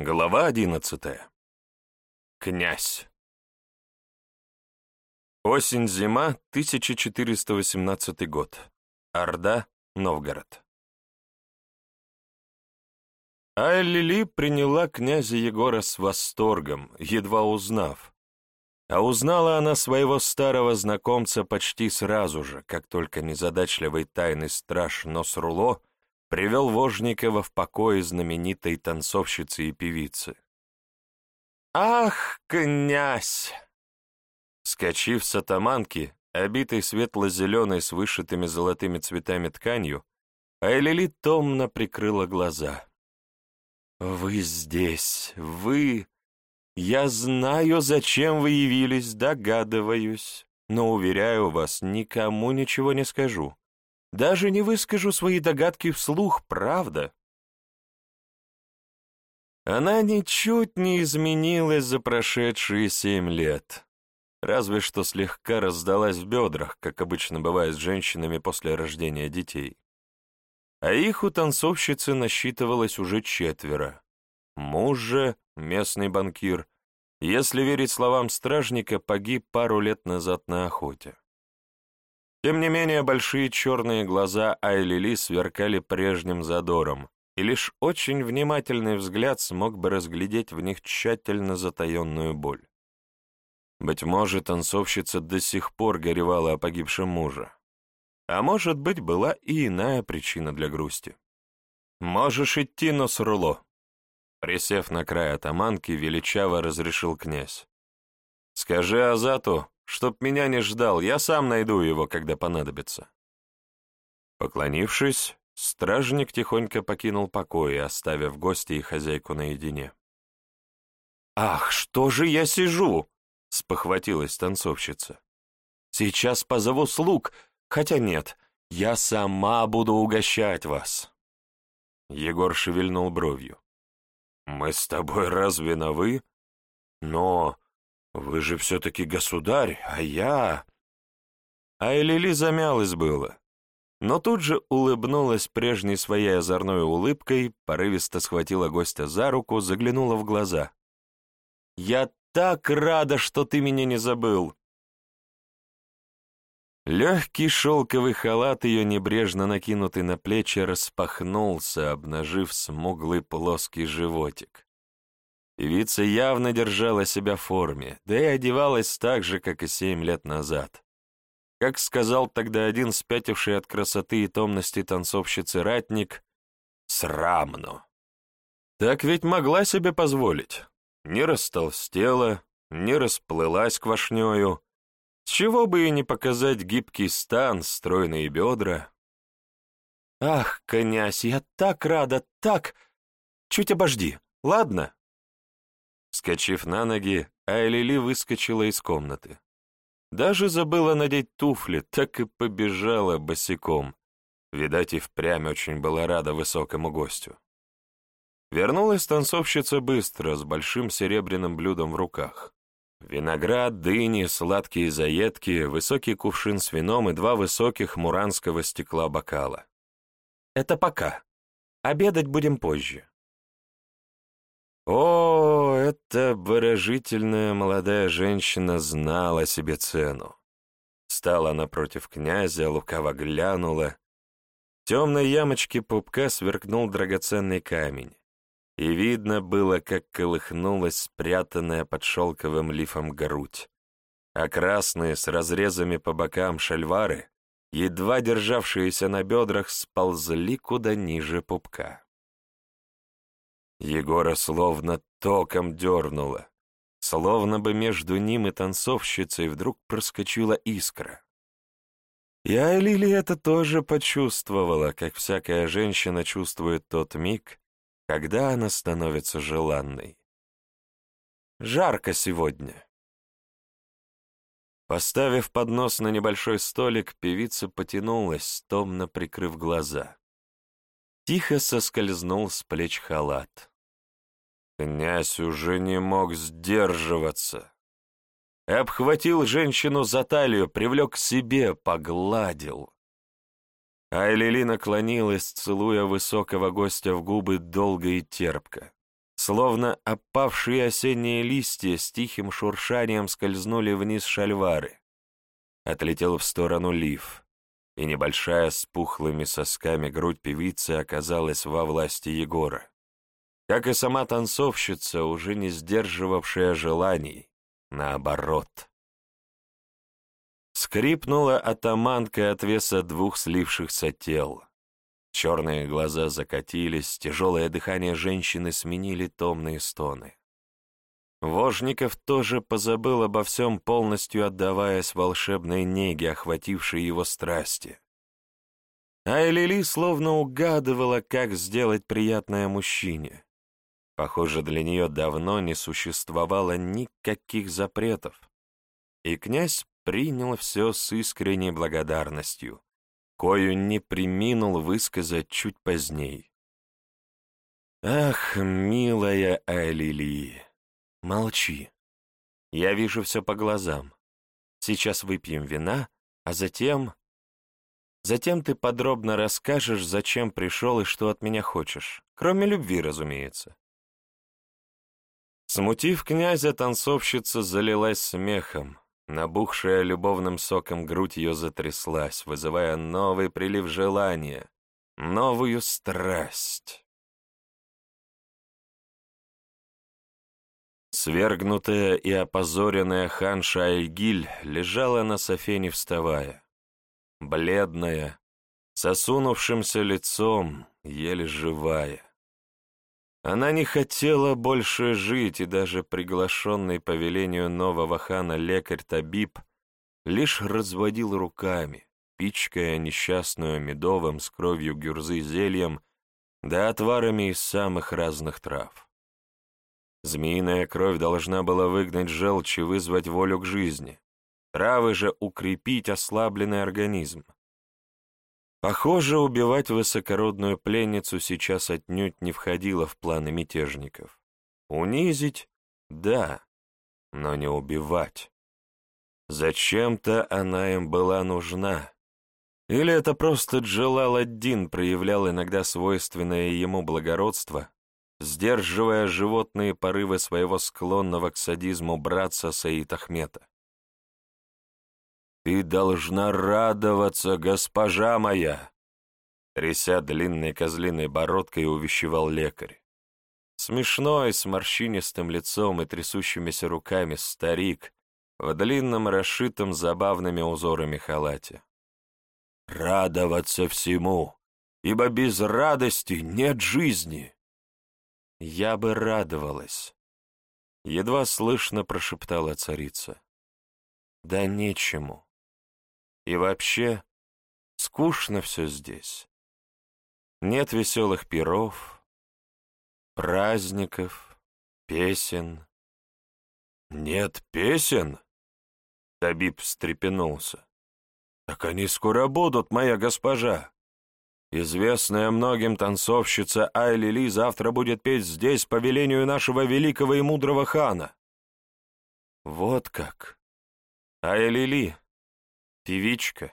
Глава одиннадцатая. Князь. Осень-зима, 1418 год. Орда, Новгород. Айлили приняла князя Егора с восторгом, едва узнав. А узнала она своего старого знакомца почти сразу же, как только незадачливый тайный страж Носруло привел Вожникова в покое знаменитой танцовщицы и певицы. «Ах, князь!» Скочив с атаманки, обитой светло-зеленой с вышитыми золотыми цветами тканью, Айлили томно прикрыла глаза. «Вы здесь, вы...» «Я знаю, зачем вы явились, догадываюсь, но, уверяю вас, никому ничего не скажу. Даже не выскажу свои догадки вслух, правда?» Она ничуть не изменилась за прошедшие семь лет, разве что слегка раздалась в бедрах, как обычно бывает с женщинами после рождения детей. А их у танцовщицы насчитывалось уже четверо. Муж же, местный банкир, если верить словам стражника, погиб пару лет назад на охоте. Тем не менее, большие черные глаза Айлили сверкали прежним задором, и лишь очень внимательный взгляд смог бы разглядеть в них тщательно затаенную боль. Быть может, танцовщица до сих пор горевала о погибшем муже. А может быть, была и иная причина для грусти. «Можешь идти, Носруло», — присев на край атаманки, величаво разрешил князь. «Скажи Азату, Чтоб меня не ждал, я сам найду его, когда понадобится. Поклонившись, стражник тихонько покинул покой, оставив гостя и хозяйку наедине. «Ах, что же я сижу?» — спохватилась танцовщица. «Сейчас позову слуг, хотя нет, я сама буду угощать вас». Егор шевельнул бровью. «Мы с тобой разве на «вы»? Но «Вы же все-таки государь, а я...» А Элили замялась было, но тут же улыбнулась прежней своей озорной улыбкой, порывисто схватила гостя за руку, заглянула в глаза. «Я так рада, что ты меня не забыл!» Легкий шелковый халат ее, небрежно накинутый на плечи, распахнулся, обнажив смуглый плоский животик. Певица явно держала себя в форме, да и одевалась так же, как и семь лет назад. Как сказал тогда один спятивший от красоты и томности танцовщицы ратник, «Срамно». Так ведь могла себе позволить. Не растолстела, не расплылась квашнёю. С чего бы и не показать гибкий стан, стройные бедра. «Ах, князь, я так рада, так! Чуть обожди, ладно?» Скочив на ноги, Айлили выскочила из комнаты. Даже забыла надеть туфли, так и побежала босиком. Видать, и впрямь очень была рада высокому гостю. Вернулась танцовщица быстро, с большим серебряным блюдом в руках. Виноград, дыни, сладкие заедки, высокий кувшин с вином и два высоких муранского стекла бокала. «Это пока. Обедать будем позже. О, эта выражительная молодая женщина знала себе цену. Стала напротив князя, лукаво глянула. В темной ямочке пупка сверкнул драгоценный камень, и видно было, как колыхнулась спрятанная под шелковым лифом грудь, а красные с разрезами по бокам шальвары, едва державшиеся на бедрах, сползли куда ниже пупка. Егора словно током дернуло, словно бы между ним и танцовщицей вдруг проскочила искра. И Айлили это тоже почувствовала, как всякая женщина чувствует тот миг, когда она становится желанной. Жарко сегодня. Поставив поднос на небольшой столик, певица потянулась, томно прикрыв глаза. Тихо соскользнул с плеч халат. Князь уже не мог сдерживаться. Обхватил женщину за талию, привлек к себе, погладил. Айлили наклонилась, целуя высокого гостя в губы долго и терпко, Словно опавшие осенние листья с тихим шуршанием скользнули вниз шальвары. Отлетел в сторону лиф, и небольшая с пухлыми сосками грудь певицы оказалась во власти Егора. Как и сама танцовщица, уже не сдерживавшая желаний, наоборот. Скрипнула атаманка от веса двух слившихся тел. Черные глаза закатились, тяжелое дыхание женщины сменили томные стоны. Вожников тоже позабыл обо всем, полностью отдаваясь волшебной неге, охватившей его страсти. А Элили словно угадывала, как сделать приятное мужчине. Похоже, для нее давно не существовало никаких запретов. И князь принял все с искренней благодарностью, кою не приминул высказать чуть поздней. «Ах, милая Алили, молчи. Я вижу все по глазам. Сейчас выпьем вина, а затем... Затем ты подробно расскажешь, зачем пришел и что от меня хочешь, кроме любви, разумеется». Смутив князя, танцовщица залилась смехом, Набухшая любовным соком грудь ее затряслась, вызывая новый прилив желания, новую страсть. Свергнутая и опозоренная ханша Айгиль лежала на софе не вставая. Бледная, сосунувшимся лицом, еле живая. Она не хотела больше жить, и даже приглашенный по велению нового хана лекарь Табиб лишь разводил руками, пичкая несчастную медовым с кровью гюрзы зельем, да отварами из самых разных трав. Змеиная кровь должна была выгнать желчь и вызвать волю к жизни, травы же укрепить ослабленный организм. Похоже, убивать высокородную пленницу сейчас отнюдь не входило в планы мятежников. Унизить — да, но не убивать. Зачем-то она им была нужна. Или это просто Джалал-ад-Дин проявлял иногда свойственное ему благородство, сдерживая животные порывы своего склонного к садизму братца Саид Ахмета. «Ты должна радоваться, госпожа моя!» Тряся длинной козлиной бородкой, увещевал лекарь. Смешной, с морщинистым лицом и трясущимися руками старик в длинном, расшитом забавными узорами халате. «Радоваться всему, ибо без радости нет жизни!» «Я бы радовалась», — едва слышно прошептала царица. «Да нечему. И вообще, скучно все здесь. Нет веселых пиров, праздников, песен. Нет песен? Табиб встрепенулся. Так они скоро будут, моя госпожа. Известная многим танцовщица Айли завтра будет петь здесь по велению нашего великого и мудрого хана. Вот как. Айли певичка.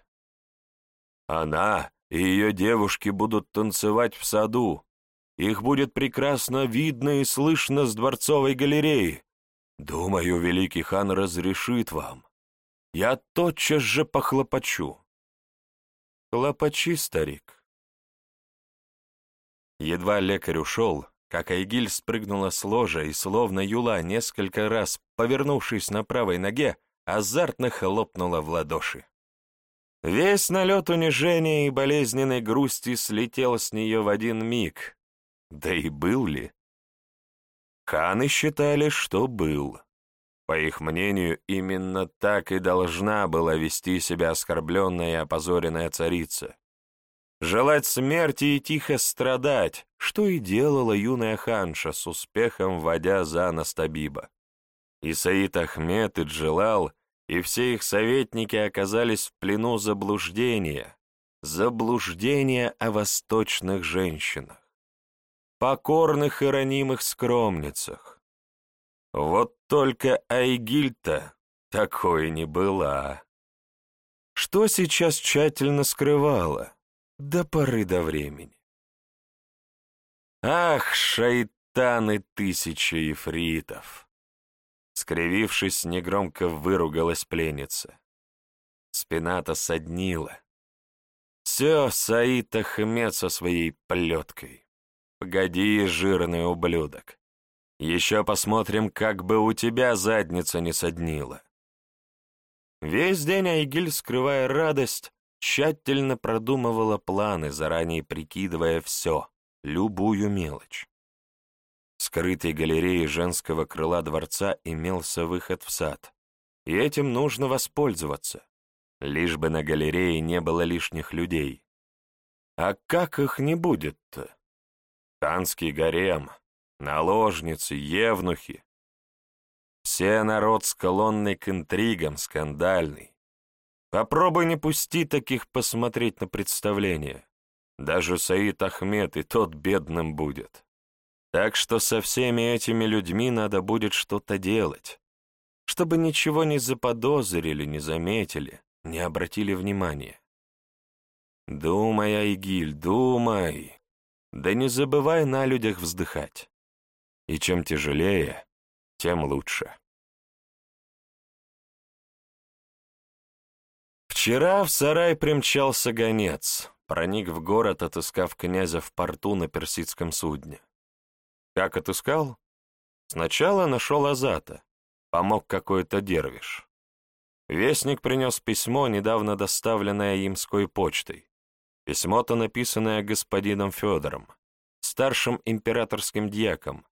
Она и ее девушки будут танцевать в саду. Их будет прекрасно видно и слышно с дворцовой галереи. Думаю, великий хан разрешит вам. Я тотчас же похлопочу. Хлопочи, старик. Едва лекарь ушел, как Айгиль спрыгнула с ложа и, словно юла, несколько раз, повернувшись на правой ноге, азартно хлопнула в ладоши. Весь налет унижения и болезненной грусти слетел с нее в один миг. Да и был ли? Ханы считали, что был. По их мнению, именно так и должна была вести себя оскорбленная и опозоренная царица. Желать смерти и тихо страдать, что и делала юная ханша, с успехом вводя за нос Табиба. И Ахмед и Джелал — и все их советники оказались в плену заблуждения, заблуждения о восточных женщинах, покорных и ранимых скромницах. Вот только Айгильта такой не была. Что сейчас тщательно скрывала, до поры до времени. Ах, шайтан! султаны тысячи ифритов. Скривившись, негромко выругалась пленница. Спина-то соднила. Все, Саид Ахмед со своей плеткой. Погоди, жирный ублюдок. Еще посмотрим, как бы у тебя задница не соднила. Весь день Айгиль, скрывая радость, тщательно продумывала планы, заранее прикидывая все, любую мелочь. Скрытой галерее женского крыла дворца имелся выход в сад, и этим нужно воспользоваться, лишь бы на галерее не было лишних людей. А как их не будет-то? Танский гарем, наложницы, евнухи. Все народ склонный к интригам, скандальный. Попробуй не пусти таких посмотреть на представление. Даже Саид Ахмед и тот бедным будет. Так что со всеми этими людьми надо будет что-то делать, чтобы ничего не заподозрили, не заметили, не обратили внимания. Думай, Айгиль, думай. Да не забывай на людях вздыхать. И чем тяжелее, тем лучше. Вчера в сарай примчался гонец, проник в город, отыскав князя в порту на персидском судне. Как отыскал? Сначала нашел Азата, помог какой-то дервиш. Вестник принес письмо, недавно доставленное имской почтой. Письмо-то написанное господином Федором, старшим императорским дьяком,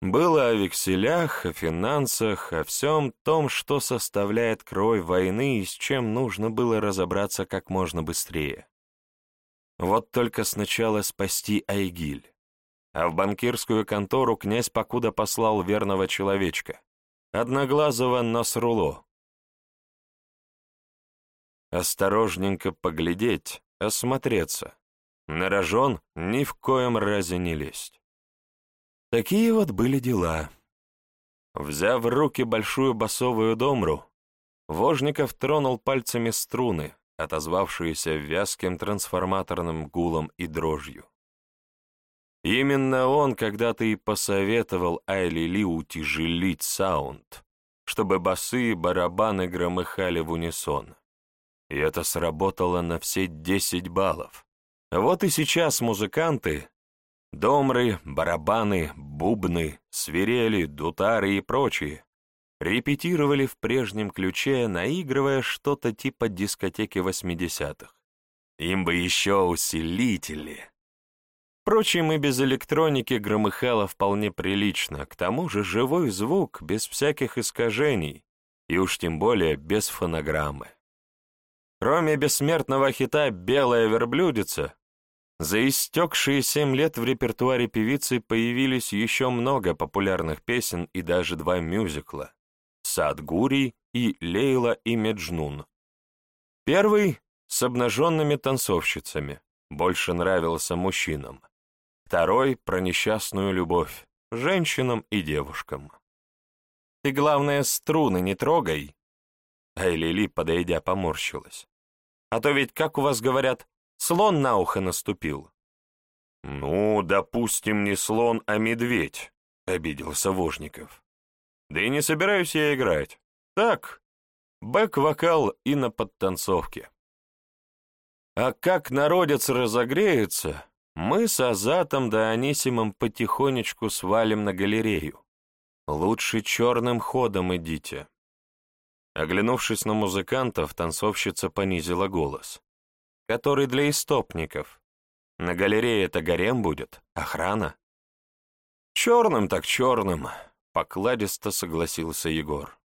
было о векселях, о финансах, о всем том, что составляет кровь войны и с чем нужно было разобраться как можно быстрее. Вот только сначала спасти Айгиль. А в банкирскую контору князь покуда послал верного человечка, одноглазого Насруло. Осторожненько поглядеть, осмотреться. На рожон ни в коем разе не лезть. Такие вот были дела. Взяв в руки большую басовую домру, Вожников тронул пальцами струны, отозвавшиеся вязким трансформаторным гулом и дрожью. Именно он когда-то и посоветовал Айли Ли утяжелить саунд, чтобы басы и барабаны громыхали в унисон. И это сработало на все десять баллов. Вот и сейчас музыканты, Домры, барабаны, бубны, свирели, дутары и прочие репетировали в прежнем ключе, наигрывая что-то типа дискотеки восьмидесятых. Им бы еще усилители. Впрочем, и без электроники громыхало вполне прилично, к тому же живой звук, без всяких искажений, и уж тем более без фонограммы. Кроме бессмертного хита «Белая верблюдица», за истекшие семь лет в репертуаре певицы появились еще много популярных песен и даже два мюзикла «Сад Гурий» и «Лейла и Меджнун». Первый — с обнаженными танцовщицами, больше нравился мужчинам. Второй — про несчастную любовь, женщинам и девушкам. «Ты, главное, струны не трогай», Айлили, подойдя, поморщилась. «А то ведь, как у вас говорят, Слон на ухо наступил. «Ну, допустим, не слон, а медведь», — обиделся Вожников. «Да и не собираюсь я играть. Так, бэк-вокал и на подтанцовке. А как народец разогреется, мы с Азатом да Анисимом потихонечку свалим на галерею. Лучше черным ходом идите». Оглянувшись на музыкантов, танцовщица понизила голос который для истопников. На галерее это гарем будет, охрана. Черным так черным, покладисто согласился Егор.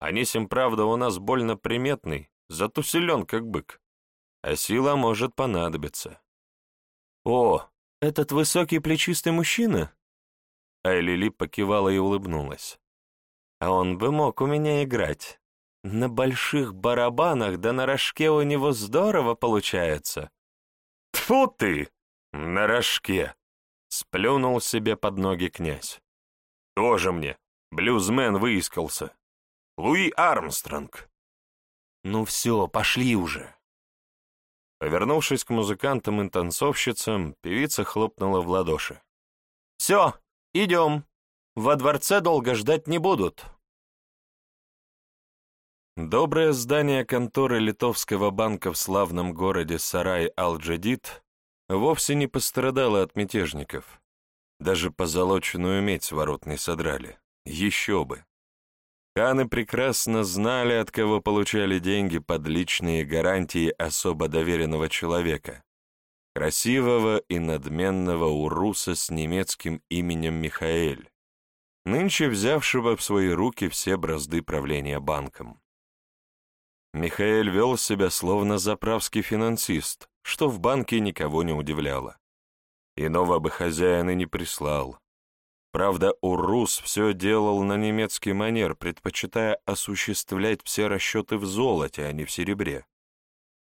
Анисим, правда, у нас больно приметный, зато силен, как бык. А сила может понадобиться. О, этот высокий плечистый мужчина? Айлили покивала и улыбнулась. А он бы мог у меня играть. На больших барабанах да на рожке у него здорово получается. Тфу ты! На рожке! Сплюнул себе под ноги князь. Тоже мне, блюзмен выискался. Луи Армстронг. Ну все, пошли уже. Повернувшись к музыкантам и танцовщицам, певица хлопнула в ладоши. «Все, Идем. Во дворце долго ждать не будут. Доброе здание конторы Литовского банка в славном городе Сарай-Ал-Джадид вовсе не пострадало от мятежников. Даже позолоченную медь с ворот не содрали. Еще бы. Ханы прекрасно знали, от кого получали деньги под личные гарантии особо доверенного человека, красивого и надменного уруса с немецким именем Михаэль, нынче взявшего в свои руки все бразды правления банком. Михаэль вел себя словно заправский финансист, что в банке никого не удивляло. Иного бы хозяина не прислал. Правда, Урус все делал на немецкий манер, предпочитая осуществлять все расчеты в золоте, а не в серебре.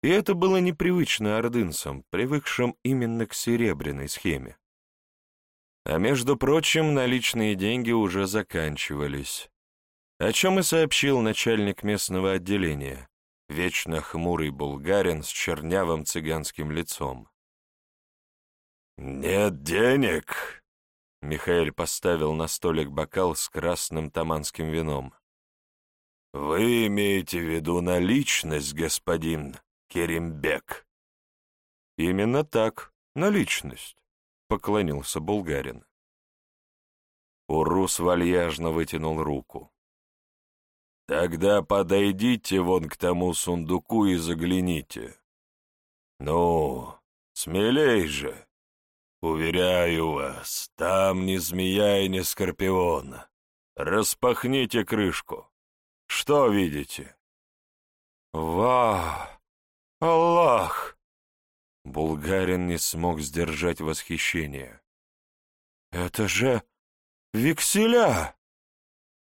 И это было непривычно ордынцам, привыкшим именно к серебряной схеме. А между прочим, наличные деньги уже заканчивались, о чем и сообщил начальник местного отделения, вечно хмурый булгарин с чернявым цыганским лицом. «Нет денег!» Михаил поставил на столик бокал с красным таманским вином. «Вы имеете в виду наличность, господин Керимбек?» «Именно так, наличность», — поклонился булгарин. Урус вальяжно вытянул руку. Тогда подойдите вон к тому сундуку и загляните. Ну, смелей же. Уверяю вас, там ни змея и ни скорпион. Распахните крышку. Что видите? Ва! Аллах! Булгарин не смог сдержать восхищение. Это же векселя!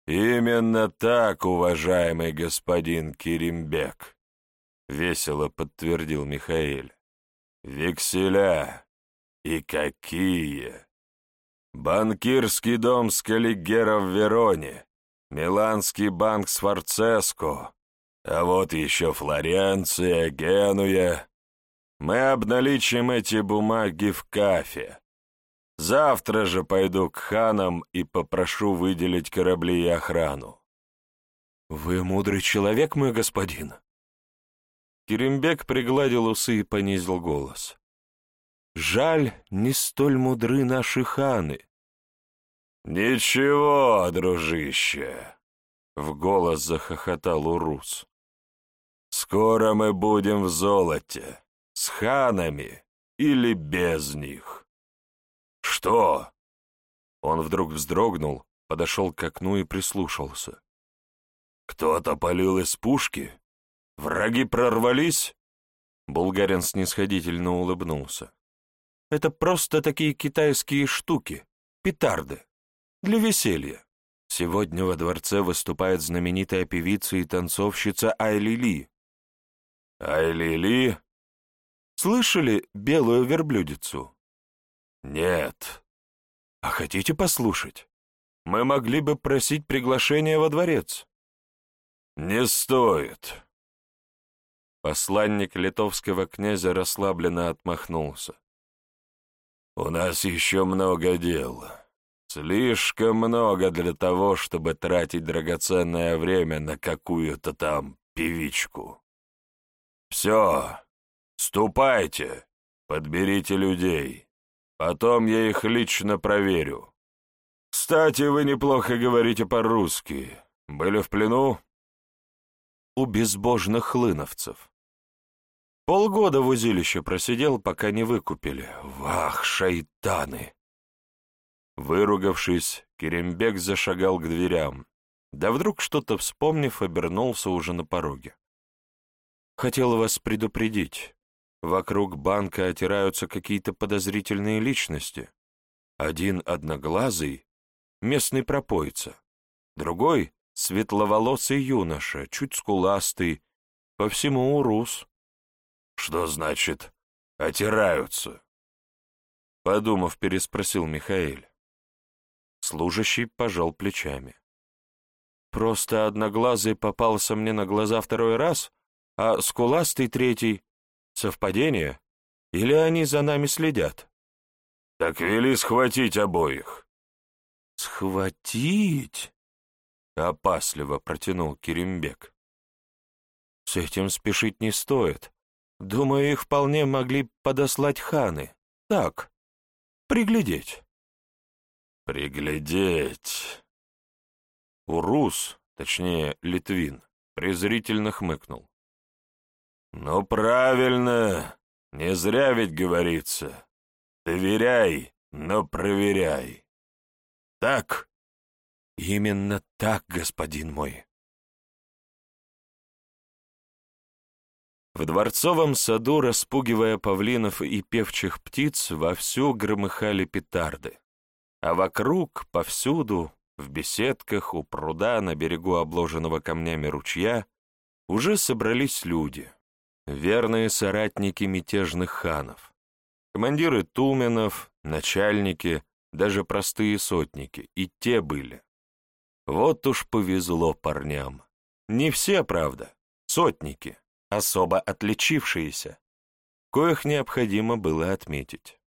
«Именно так, уважаемый господин Киримбек», — весело подтвердил Михаил. «Векселя! И какие! Банкирский дом Скаллигера в Вероне, Миланский банк Сфорцеско, а вот еще Флоренция, Генуя. Мы обналичим эти бумаги в кафе, Завтра же пойду к ханам и попрошу выделить корабли и охрану. Вы мудрый человек, мой господин. Керембек пригладил усы и понизил голос. Жаль, не столь мудры наши ханы. Ничего, дружище, в голос захохотал Урус. Скоро мы будем в золоте, с ханами или без них. «Что?» Он вдруг вздрогнул, подошел к окну и прислушался. «Кто-то полил из пушки? Враги прорвались?» Булгарин снисходительно улыбнулся. «Это просто такие китайские штуки, петарды, для веселья. Сегодня во дворце выступает знаменитая певица и танцовщица Айлили». «Айлили?» «Слышали белую верблюдицу?» «Нет». «А хотите послушать? Мы могли бы просить приглашение во дворец». «Не стоит». Посланник литовского князя расслабленно отмахнулся. «У нас еще много дел. Слишком много для того, чтобы тратить драгоценное время на какую-то там певичку. Все, ступайте, подберите людей». Потом я их лично проверю. Кстати, вы неплохо говорите по-русски. Были в плену? У безбожных хлыновцев. Полгода в узилище просидел, пока не выкупили. Вах, шайтаны! Выругавшись, Керембек зашагал к дверям. Да вдруг, что-то вспомнив, обернулся уже на пороге. Хотел вас предупредить. Вокруг банка отираются какие-то подозрительные личности. Один одноглазый — местный пропойца, другой — светловолосый юноша, чуть скуластый, по всему урус. «Что значит «отираются»?» Подумав, переспросил Михаил. Служащий пожал плечами. «Просто одноглазый попался мне на глаза второй раз, а скуластый третий Совпадение? Или они за нами следят? Так вели схватить обоих. «Схватить?» — опасливо протянул Керембек. «С этим спешить не стоит. Думаю, их вполне могли подослать ханы. Так, приглядеть». «Приглядеть!» Урус, точнее, Литвин, презрительно хмыкнул. «Ну, правильно, не зря ведь говорится. Доверяй, но проверяй. Так?» «Именно так, господин мой». В дворцовом саду, распугивая павлинов и певчих птиц, вовсю громыхали петарды. А вокруг, повсюду, в беседках, у пруда, на берегу обложенного камнями ручья, уже собрались люди, верные соратники мятежных ханов, командиры туменов, начальники, даже простые сотники, и те были. Вот уж повезло парням. Не все, правда, сотники, особо отличившиеся, коих необходимо было отметить.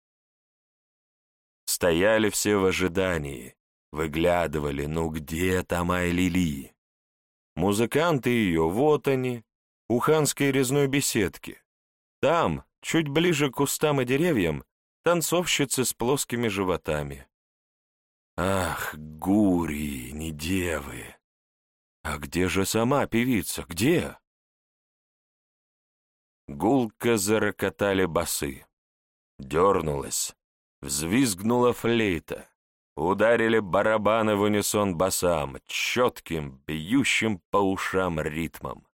Стояли все в ожидании, выглядывали, ну где там Айлили? Музыканты ее, вот они, у ханской резной беседки. Там, чуть ближе к кустам и деревьям, танцовщицы с плоскими животами. Ах, гури, не девы! А где же сама певица, где? Гулко зарокотали басы. Дернулась, взвизгнула флейта. Ударили барабаны в унисон басам, четким, бьющим по ушам ритмом.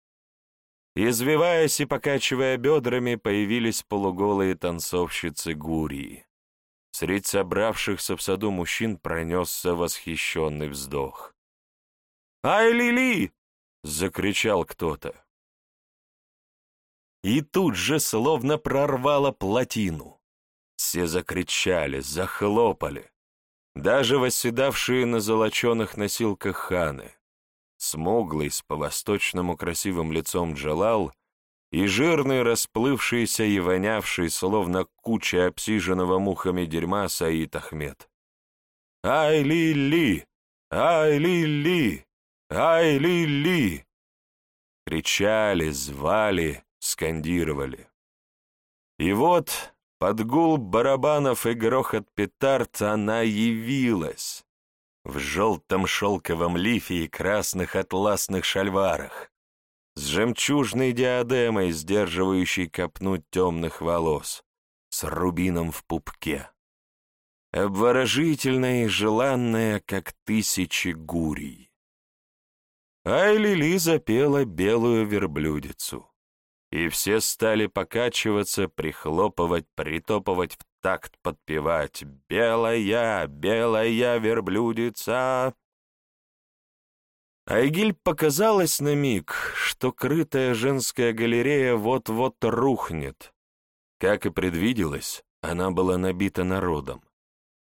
Извиваясь и покачивая бедрами, появились полуголые танцовщицы Гурии. Средь собравшихся в саду мужчин пронесся восхищенный вздох. «Ай, Лили!» — закричал кто-то. И тут же словно прорвало плотину. Все закричали, захлопали. Даже восседавшие на золоченых носилках ханы. Смуглый, с по-восточному красивым лицом Джалал — и жирный, расплывшийся и вонявший, словно куча обсиженного мухами дерьма Саид Ахмед. «Ай-ли-ли! Ай-ли-ли! Ай-ли-ли!» Кричали, звали, скандировали. И вот под гул барабанов и грохот петард она явилась в желтом шелковом лифе и красных атласных шальварах, с жемчужной диадемой, сдерживающей копну темных волос, с рубином в пупке. Обворожительная и желанная, как тысячи гурий. Ай-Лили запела белую верблюдицу, и все стали покачиваться, прихлопывать, притопывать в такт, подпевать «Белая, белая верблюдица!» Айгиль показалось на миг, что крытая женская галерея вот-вот рухнет. Как и предвиделось, она была набита народом.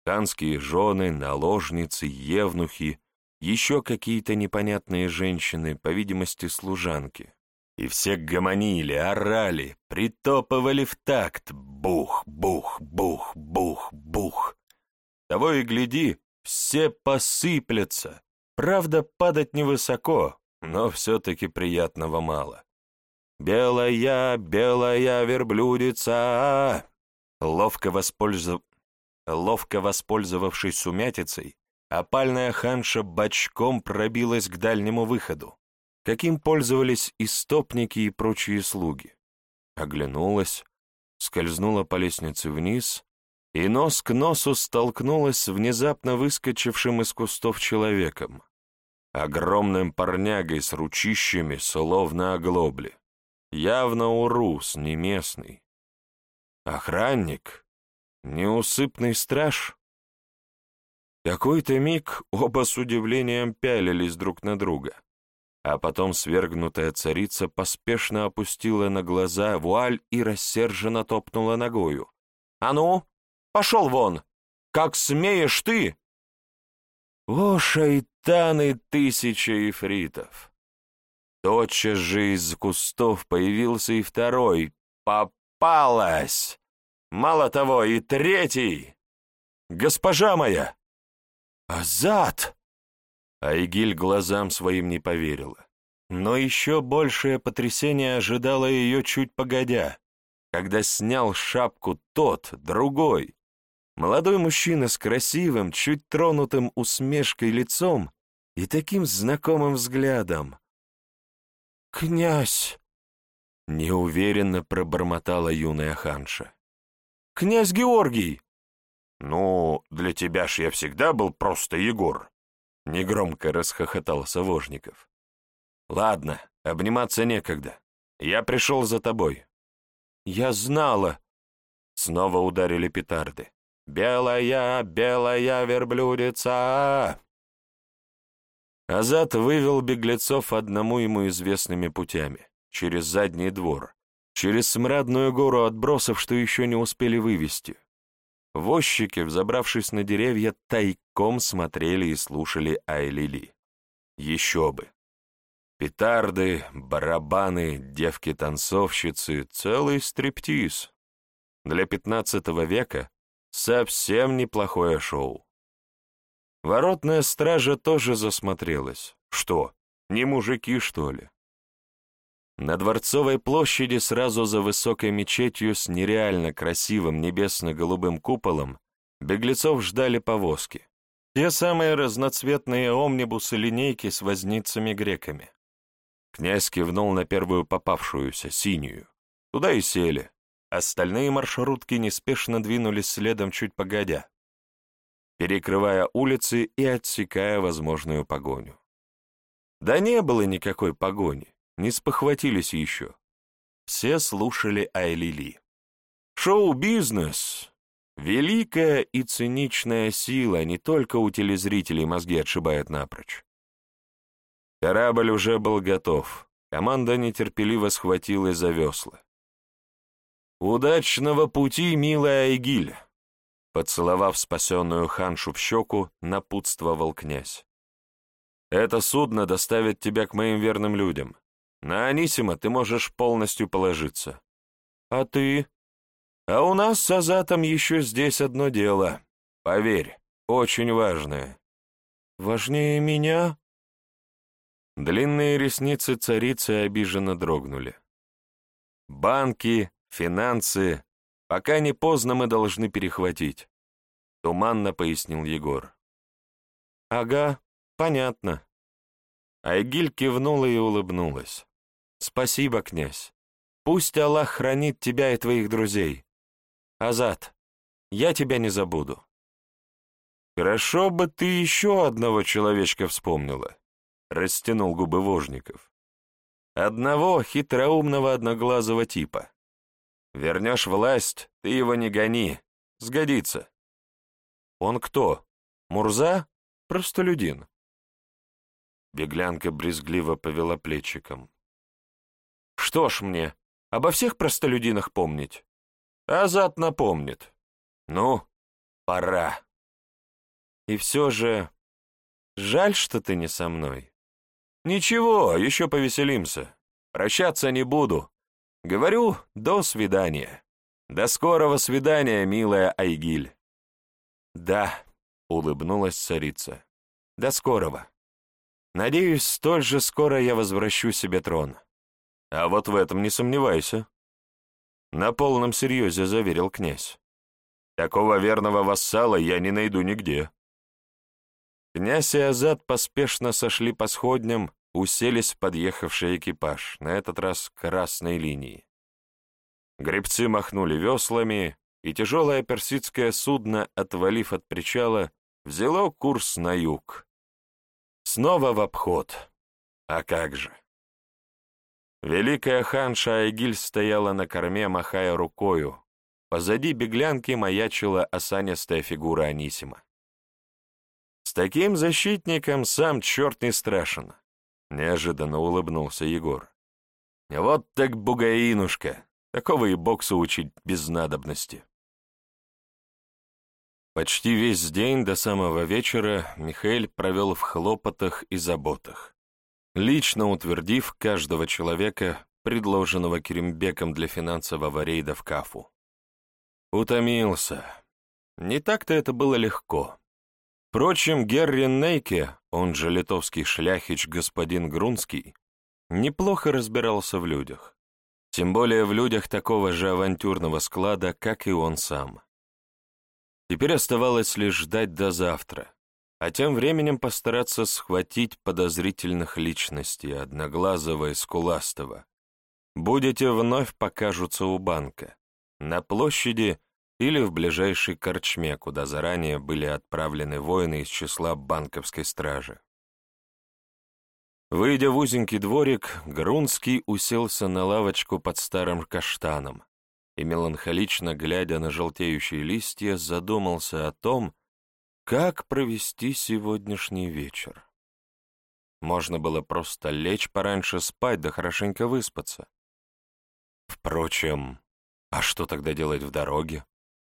Ханские жены, наложницы, евнухи, еще какие-то непонятные женщины, по видимости, служанки. И все гомонили, орали, притопывали в такт. Бух, бух, бух, бух, бух. Того и гляди, все посыплятся, Правда, падать невысоко, но все-таки приятного мало. «Белая, белая верблюдица!» Ловко, воспользов... Ловко воспользовавшись сумятицей, опальная ханша бочком пробилась к дальнему выходу, каким пользовались истопники и прочие слуги. Оглянулась, скользнула по лестнице вниз и нос к носу столкнулась с внезапно выскочившим из кустов человеком, огромным парнягой с ручищами, словно оглобли. Явно урус, не местный. Охранник? Неусыпный страж? Какой-то миг оба с удивлением пялились друг на друга, а потом свергнутая царица поспешно опустила на глаза вуаль и рассерженно топнула ногою. «А ну, Пошел вон! Как смеешь ты!» О, шайтаны тысячи ифритов! Тотчас же из кустов появился и второй. Попалась! Мало того, и третий! Госпожа моя! «Азат!» Айгиль глазам своим не поверила. Но еще большее потрясение ожидало ее чуть погодя, когда снял шапку тот, другой. Молодой мужчина с красивым, чуть тронутым усмешкой лицом и таким знакомым взглядом. «Князь!» — неуверенно пробормотала юная ханша. «Князь Георгий!» «Ну, для тебя ж я всегда был просто Егор!» — негромко расхохотался Вожников. «Ладно, обниматься некогда. Я пришел за тобой». «Я знала!» Снова ударили петарды. «Белая, белая верблюдица!» Азат вывел беглецов одному ему известными путями, через задний двор, через смрадную гору отбросов, что еще не успели вывести. Возчики, взобравшись на деревья, тайком смотрели и слушали Айлили. Еще бы! Петарды, барабаны, девки-танцовщицы, целый стриптиз. Для пятнадцатого века совсем неплохое шоу. Воротная стража тоже засмотрелась. Что, не мужики, что ли? На Дворцовой площади сразу за высокой мечетью с нереально красивым небесно-голубым куполом беглецов ждали повозки. Те самые разноцветные омнибусы-линейки с возницами-греками. Князь кивнул на первую попавшуюся, синюю. Туда и сели. Остальные маршрутки неспешно двинулись следом чуть погодя, перекрывая улицы и отсекая возможную погоню. Да не было никакой погони, не спохватились еще. Все слушали Айлили. Шоу-бизнес — великая и циничная сила, не только у телезрителей мозги отшибает напрочь. Корабль уже был готов. Команда нетерпеливо схватилась за весла. «Удачного пути, милая Айгиль!» Поцеловав спасенную ханшу в щеку, напутствовал князь. «Это судно доставит тебя к моим верным людям. На Анисима ты можешь полностью положиться. А ты? А у нас с Азатом еще здесь одно дело. Поверь, очень важное». «Важнее меня?» Длинные ресницы царицы обиженно дрогнули. «Банки, финансы. Пока не поздно мы должны перехватить», — туманно пояснил Егор. «Ага, понятно». Айгиль кивнула и улыбнулась. «Спасибо, князь. Пусть Аллах хранит тебя и твоих друзей. Азат, я тебя не забуду». «Хорошо бы ты еще одного человечка вспомнила», — растянул губы Вожников. «Одного хитроумного одноглазого типа. Вернешь власть, ты его не гони. Сгодится». «Он кто? Мурза? Простолюдин?» Беглянка брезгливо повела плечиком. «Что ж мне, обо всех простолюдинах помнить?» «Азат напомнит. Ну, пора». «И все же, жаль, что ты не со мной». «Ничего, еще повеселимся. Прощаться не буду. Говорю, до свидания. До скорого свидания, милая Айгиль». «Да», — улыбнулась царица. «До скорого. Надеюсь, столь же скоро я возвращу себе трон. А вот в этом не сомневайся». На полном серьезе заверил князь. «Такого верного вассала я не найду нигде». Князь и Азат поспешно сошли по сходням, уселись в подъехавший экипаж, на этот раз красной линии. Гребцы махнули веслами, и тяжелое персидское судно, отвалив от причала, взяло курс на юг. Снова в обход. А как же? Великая ханша Айгиль стояла на корме, махая рукою. Позади беглянки маячила осанистая фигура Анисима. С таким защитником сам черт не страшен. Неожиданно улыбнулся Егор. Вот так бугаинушка. Такого и боксу учить без надобности. Почти весь день до самого вечера Михаил провел в хлопотах и заботах, лично утвердив каждого человека, предложенного Керембеком для финансового рейда в Кафу. Утомился. Не так-то это было легко. Впрочем, Герри Нейке, он же литовский шляхич господин Грунский, неплохо разбирался в людях. Тем более в людях такого же авантюрного склада, как и он сам. Теперь оставалось лишь ждать до завтра, а тем временем постараться схватить подозрительных личностей Одноглазого и Скуластого. Будете вновь покажутся у банка, на площади или в ближайшей корчме, куда заранее были отправлены воины из числа банковской стражи. Выйдя в узенький дворик, Грунский уселся на лавочку под старым каштаном и, меланхолично глядя на желтеющие листья, задумался о том, как провести сегодняшний вечер. Можно было просто лечь пораньше спать да хорошенько выспаться. Впрочем, а что тогда делать в дороге?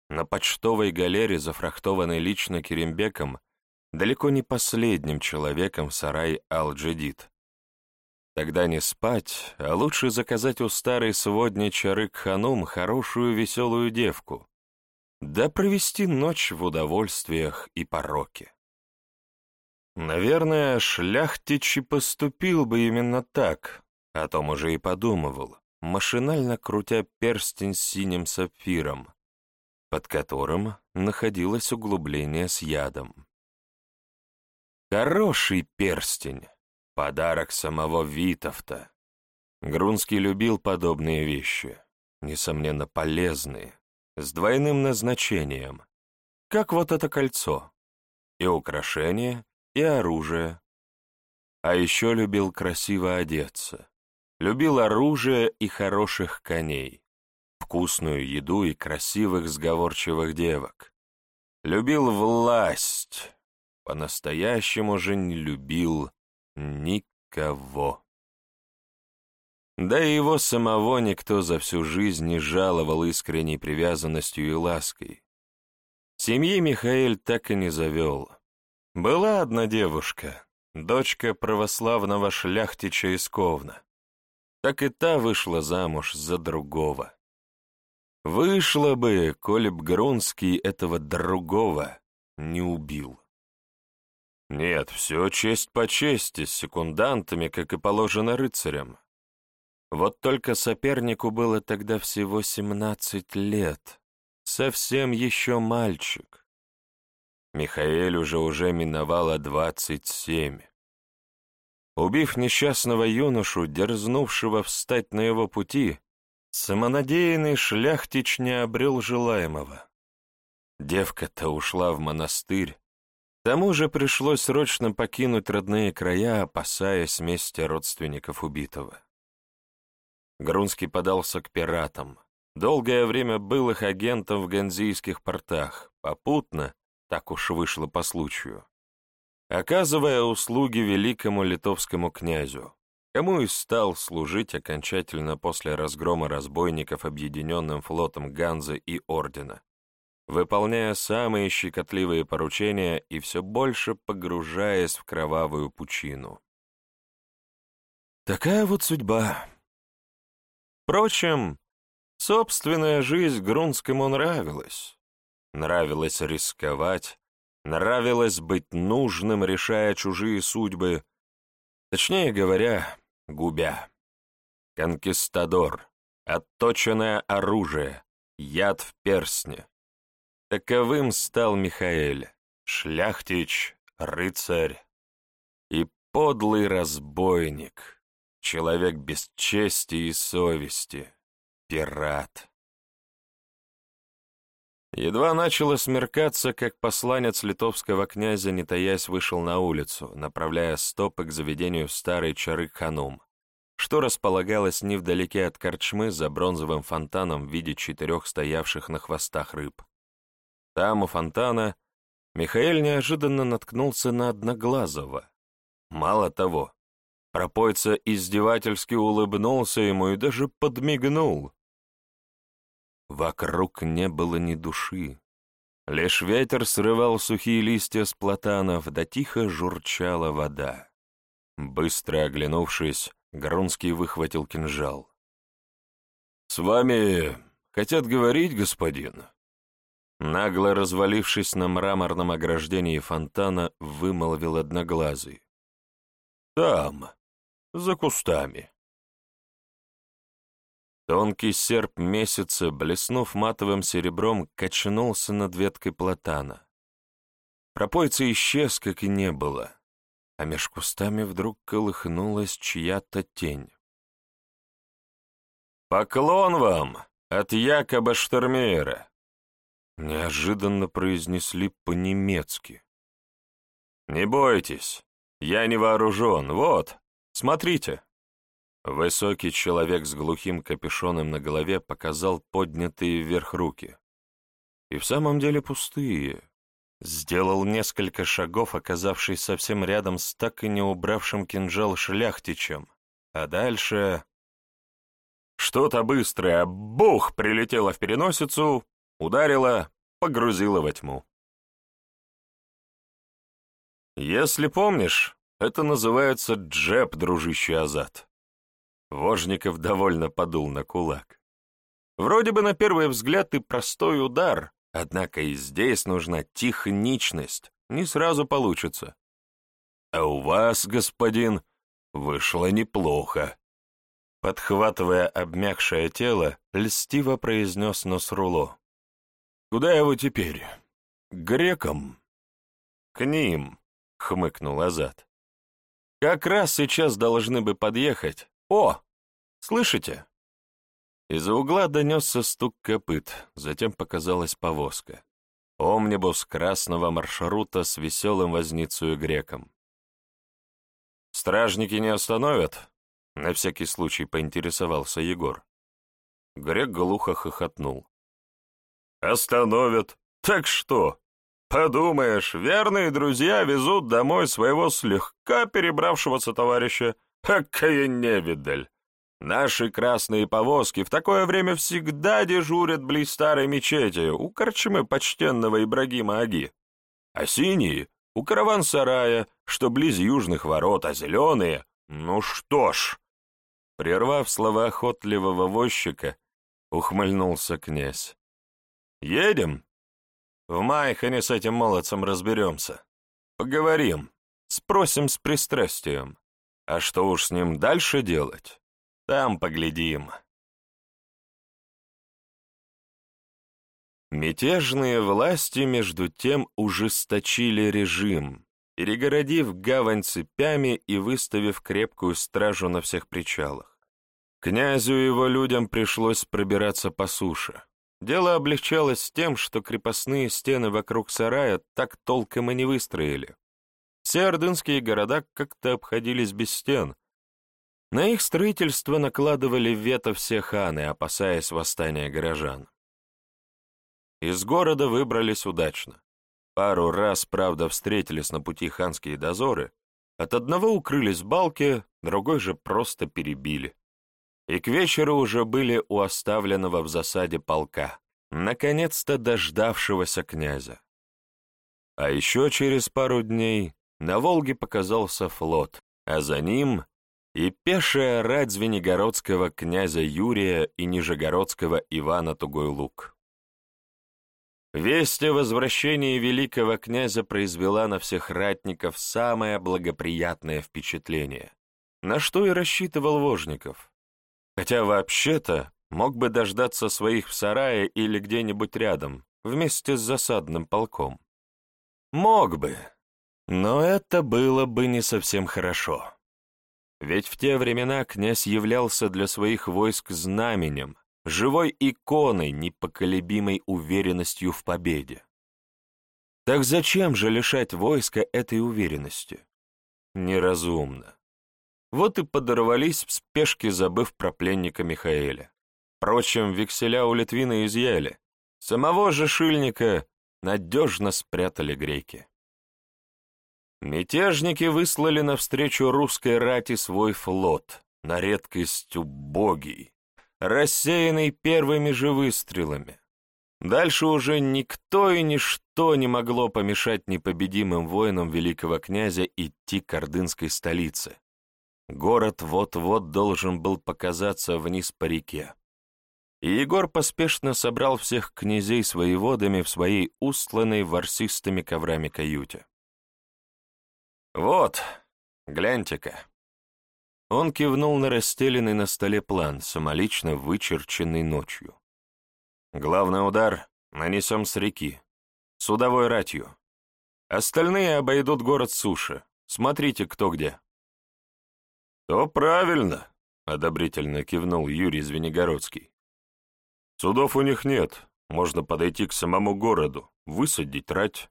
На почтовой галере, зафрахтованной лично Керембеком, далеко не последним человеком в сарай Ал-Джадид. Тогда не спать, а лучше заказать у старой сводни Рык-Ханум хорошую веселую девку, да провести ночь в удовольствиях и пороке. Наверное, шляхтич и поступил бы именно так, о том уже и подумывал, машинально крутя перстень с синим сапфиром, под которым находилось углубление с ядом. Хороший перстень, подарок самого Витовта. Грунский любил подобные вещи, несомненно полезные, с двойным назначением, как вот это кольцо, и украшение, и оружие. А еще любил красиво одеться, любил оружие и хороших коней, вкусную еду и красивых сговорчивых девок. Любил власть, по-настоящему же не любил никого. Да и его самого никто за всю жизнь не жаловал искренней привязанностью и лаской. Семьи Михаил так и не завел. Была одна девушка, дочка православного шляхтича из Ковна. Так и та вышла замуж за другого. Вышла бы, коли б Грунский этого другого не убил. Нет, все честь по чести, с секундантами, как и положено рыцарям. Вот только сопернику было тогда всего семнадцать лет, совсем еще мальчик. Михаэль уже уже миновало двадцать семь. Убив несчастного юношу, дерзнувшего встать на его пути, самонадеянный шляхтич не обрел желаемого. Девка-то ушла в монастырь, тому же пришлось срочно покинуть родные края, опасаясь мести родственников убитого. Грунский подался к пиратам. Долгое время был их агентом в ганзийских портах, попутно, так уж вышло по случаю, оказывая услуги великому литовскому князю, кому и стал служить окончательно после разгрома разбойников объединенным флотом Ганзы и Ордена выполняя самые щекотливые поручения и все больше погружаясь в кровавую пучину. Такая вот судьба. Впрочем, собственная жизнь Грунскому нравилась. Нравилось рисковать, нравилось быть нужным, решая чужие судьбы, точнее говоря, губя. Конкистадор, отточенное оружие, яд в перстне, Таковым стал Михаэль, шляхтич, рыцарь и подлый разбойник, человек без чести и совести, пират. Едва начало смеркаться, как посланец литовского князя, не таясь, вышел на улицу, направляя стопы к заведению старой чары ханум, что располагалось невдалеке от корчмы за бронзовым фонтаном в виде четырех стоявших на хвостах рыб. Там, у фонтана, Михаил неожиданно наткнулся на Одноглазого. Мало того, пропойца издевательски улыбнулся ему и даже подмигнул. Вокруг не было ни души. Лишь ветер срывал сухие листья с платанов, да тихо журчала вода. Быстро оглянувшись, Грунский выхватил кинжал. «С вами хотят говорить, господин?» Нагло развалившись на мраморном ограждении фонтана, вымолвил одноглазый. «Там, за кустами». Тонкий серп месяца, блеснув матовым серебром, качнулся над веткой платана. Пропойца исчез, как и не было, а меж кустами вдруг колыхнулась чья-то тень. «Поклон вам от Якоба Штормейера!» Неожиданно произнесли по-немецки. «Не бойтесь, я не вооружен, вот, смотрите!» Высокий человек с глухим капюшоном на голове показал поднятые вверх руки. И в самом деле пустые. Сделал несколько шагов, оказавшись совсем рядом с так и не убравшим кинжал шляхтичем. А дальше... Что-то быстрое, бух, прилетело в переносицу, ударило, погрузило во тьму. Если помнишь, это называется джеб, дружище Азат. Вожников довольно подул на кулак. Вроде бы на первый взгляд и простой удар, Однако и здесь нужна техничность, не сразу получится. А у вас, господин, вышло неплохо. Подхватывая обмякшее тело, льстиво произнес Носруло. «Куда его теперь? К грекам?» «К ним», — хмыкнул Азат. «Как раз сейчас должны бы подъехать. О, слышите?» Из-за угла донесся стук копыт, затем показалась повозка. Омнибус красного маршрута с веселым возницей греком. «Стражники не остановят?» — на всякий случай поинтересовался Егор. Грек глухо хохотнул. «Остановят? Так что? Подумаешь, верные друзья везут домой своего слегка перебравшегося товарища. Какая невидаль! Наши красные повозки в такое время всегда дежурят близ старой мечети, у корчмы почтенного Ибрагима Аги. А синие — у караван-сарая, что близ южных ворот, а зеленые — ну что ж. Прервав слова охотливого возчика, ухмыльнулся князь. «Едем? В Майхане с этим молодцем разберемся. Поговорим, спросим с пристрастием. А что уж с ним дальше делать?» Там поглядим. Мятежные власти, между тем, ужесточили режим, перегородив гавань цепями и выставив крепкую стражу на всех причалах. Князю и его людям пришлось пробираться по суше. Дело облегчалось тем, что крепостные стены вокруг сарая так толком и не выстроили. Все ордынские города как-то обходились без стен, на их строительство накладывали вето все ханы, опасаясь восстания горожан. Из города выбрались удачно. Пару раз, правда, встретились на пути ханские дозоры, от одного укрылись в балке, другой же просто перебили. И к вечеру уже были у оставленного в засаде полка, наконец-то дождавшегося князя. А еще через пару дней на Волге показался флот, а за ним и пешая рать Звенигородского князя Юрия и Нижегородского Ивана Тугой-Лук. Весть о возвращении великого князя произвела на всех ратников самое благоприятное впечатление, на что и рассчитывал Вожников. Хотя вообще-то мог бы дождаться своих в сарае или где-нибудь рядом, вместе с засадным полком. Мог бы, но это было бы не совсем хорошо. Ведь в те времена князь являлся для своих войск знаменем, живой иконой, непоколебимой уверенностью в победе. Так зачем же лишать войска этой уверенности? Неразумно. Вот и подорвались в спешке, забыв про пленника Михаэля. Впрочем, векселя у Литвина изъяли. Самого же Шильника надежно спрятали греки. Мятежники выслали навстречу русской рати свой флот, на редкость убогий, рассеянный первыми же выстрелами. Дальше уже никто и ничто не могло помешать непобедимым воинам великого князя идти к ордынской столице. Город вот-вот должен был показаться вниз по реке. и Егор поспешно собрал всех князей с воеводами в своей устланной ворсистыми коврами каюте. «Вот, гляньте-ка». Он кивнул на расстеленный на столе план, самолично вычерченный ночью. «Главный удар нанесем с реки, судовой ратью. Остальные обойдут город суши. Смотрите, кто где». «То правильно», — одобрительно кивнул Юрий Звенигородский. «Судов у них нет, можно подойти к самому городу, высадить рать.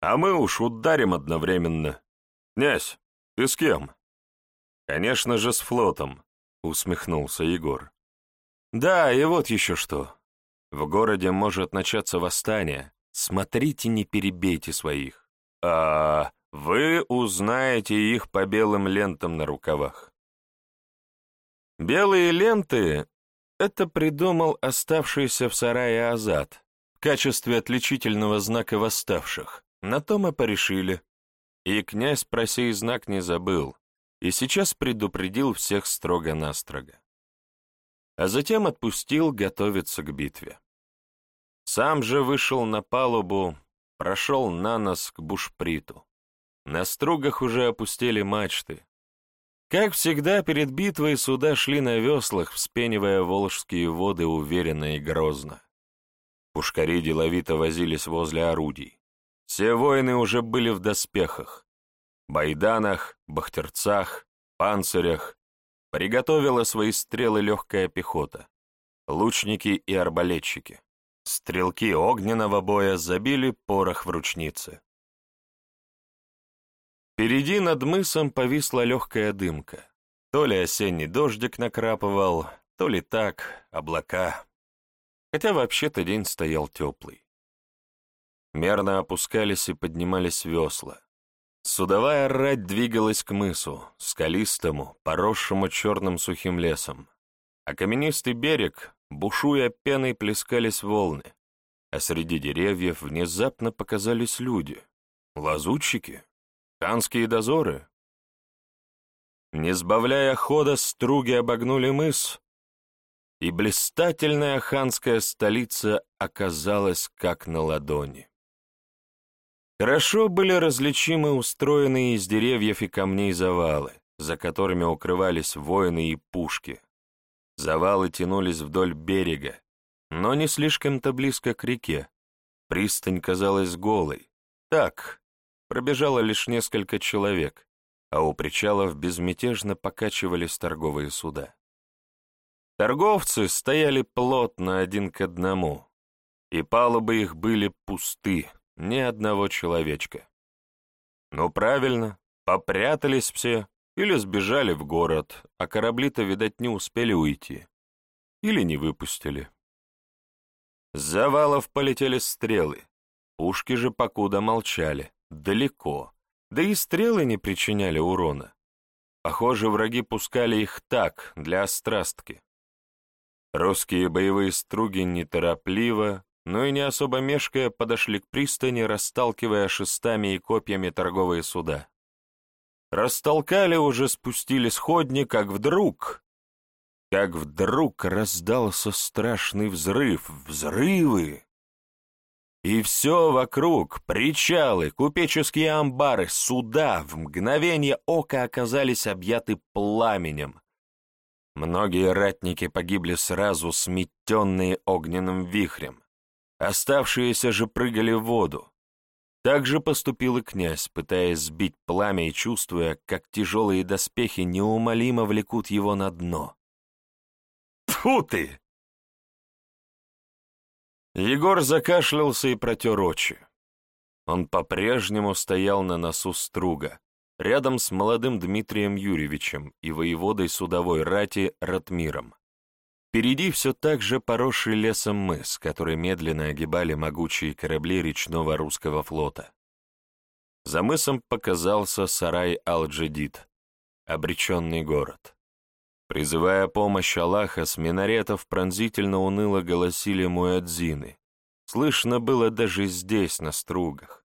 А мы уж ударим одновременно. Князь, ты с кем?» «Конечно же, с флотом», — усмехнулся Егор. «Да, и вот еще что. В городе может начаться восстание, Смотрите, не перебейте своих. А вы узнаете их по белым лентам на рукавах. Белые ленты — это придумал оставшийся в сарае Азат в качестве отличительного знака восставших. На то мы порешили. И князь про сей знак не забыл, и сейчас предупредил всех строго-настрого. А затем отпустил готовиться к битве. Сам же вышел на палубу, прошел на нос к бушприту. На стругах уже опустили мачты. Как всегда, перед битвой суда шли на веслах, вспенивая волжские воды уверенно и грозно. Пушкари деловито возились возле орудий. Все воины уже были в доспехах. Байданах, бахтерцах, панцирях. Приготовила свои стрелы легкая пехота. Лучники и арбалетчики. Стрелки огненного боя забили порох в ручнице. Впереди над мысом повисла легкая дымка. То ли осенний дождик накрапывал, то ли так, облака. Хотя вообще-то день стоял теплый. Мерно опускались и поднимались весла. Судовая рать двигалась к мысу, скалистому, поросшему черным сухим лесом. А каменистый берег, Бушуя пеной, плескались волны, а среди деревьев внезапно показались люди. Лазутчики? Ханские дозоры? Не сбавляя хода, струги обогнули мыс, и блистательная ханская столица оказалась как на ладони. Хорошо были различимы устроенные из деревьев и камней завалы, за которыми укрывались воины и пушки, Завалы тянулись вдоль берега, но не слишком-то близко к реке. Пристань казалась голой. Так, пробежало лишь несколько человек, а у причалов безмятежно покачивались торговые суда. Торговцы стояли плотно один к одному, и палубы их были пусты, ни одного человечка. Ну правильно, попрятались все, или сбежали в город, а корабли-то, видать, не успели уйти. Или не выпустили. С завалов полетели стрелы. Пушки же покуда молчали, далеко. Да и стрелы не причиняли урона. Похоже, враги пускали их так, для острастки. Русские боевые струги неторопливо, но и не особо мешкая подошли к пристани, расталкивая шестами и копьями торговые суда. Растолкали уже, спустили сходни, как вдруг... Как вдруг раздался страшный взрыв, взрывы. И все вокруг, причалы, купеческие амбары, суда в мгновение ока оказались объяты пламенем. Многие ратники погибли сразу, сметенные огненным вихрем. Оставшиеся же прыгали в воду. Так же поступил и князь, пытаясь сбить пламя и чувствуя, как тяжелые доспехи неумолимо влекут его на дно. Тьфу ты! Егор закашлялся и протер очи. Он по-прежнему стоял на носу струга, рядом с молодым Дмитрием Юрьевичем и воеводой судовой рати Ратмиром. Впереди все так же поросший лесом мыс, который медленно огибали могучие корабли речного русского флота. За мысом показался сарай Ал-Джадид, обреченный город. Призывая помощь Аллаха, с минаретов пронзительно уныло голосили муэдзины. Слышно было даже здесь, на стругах.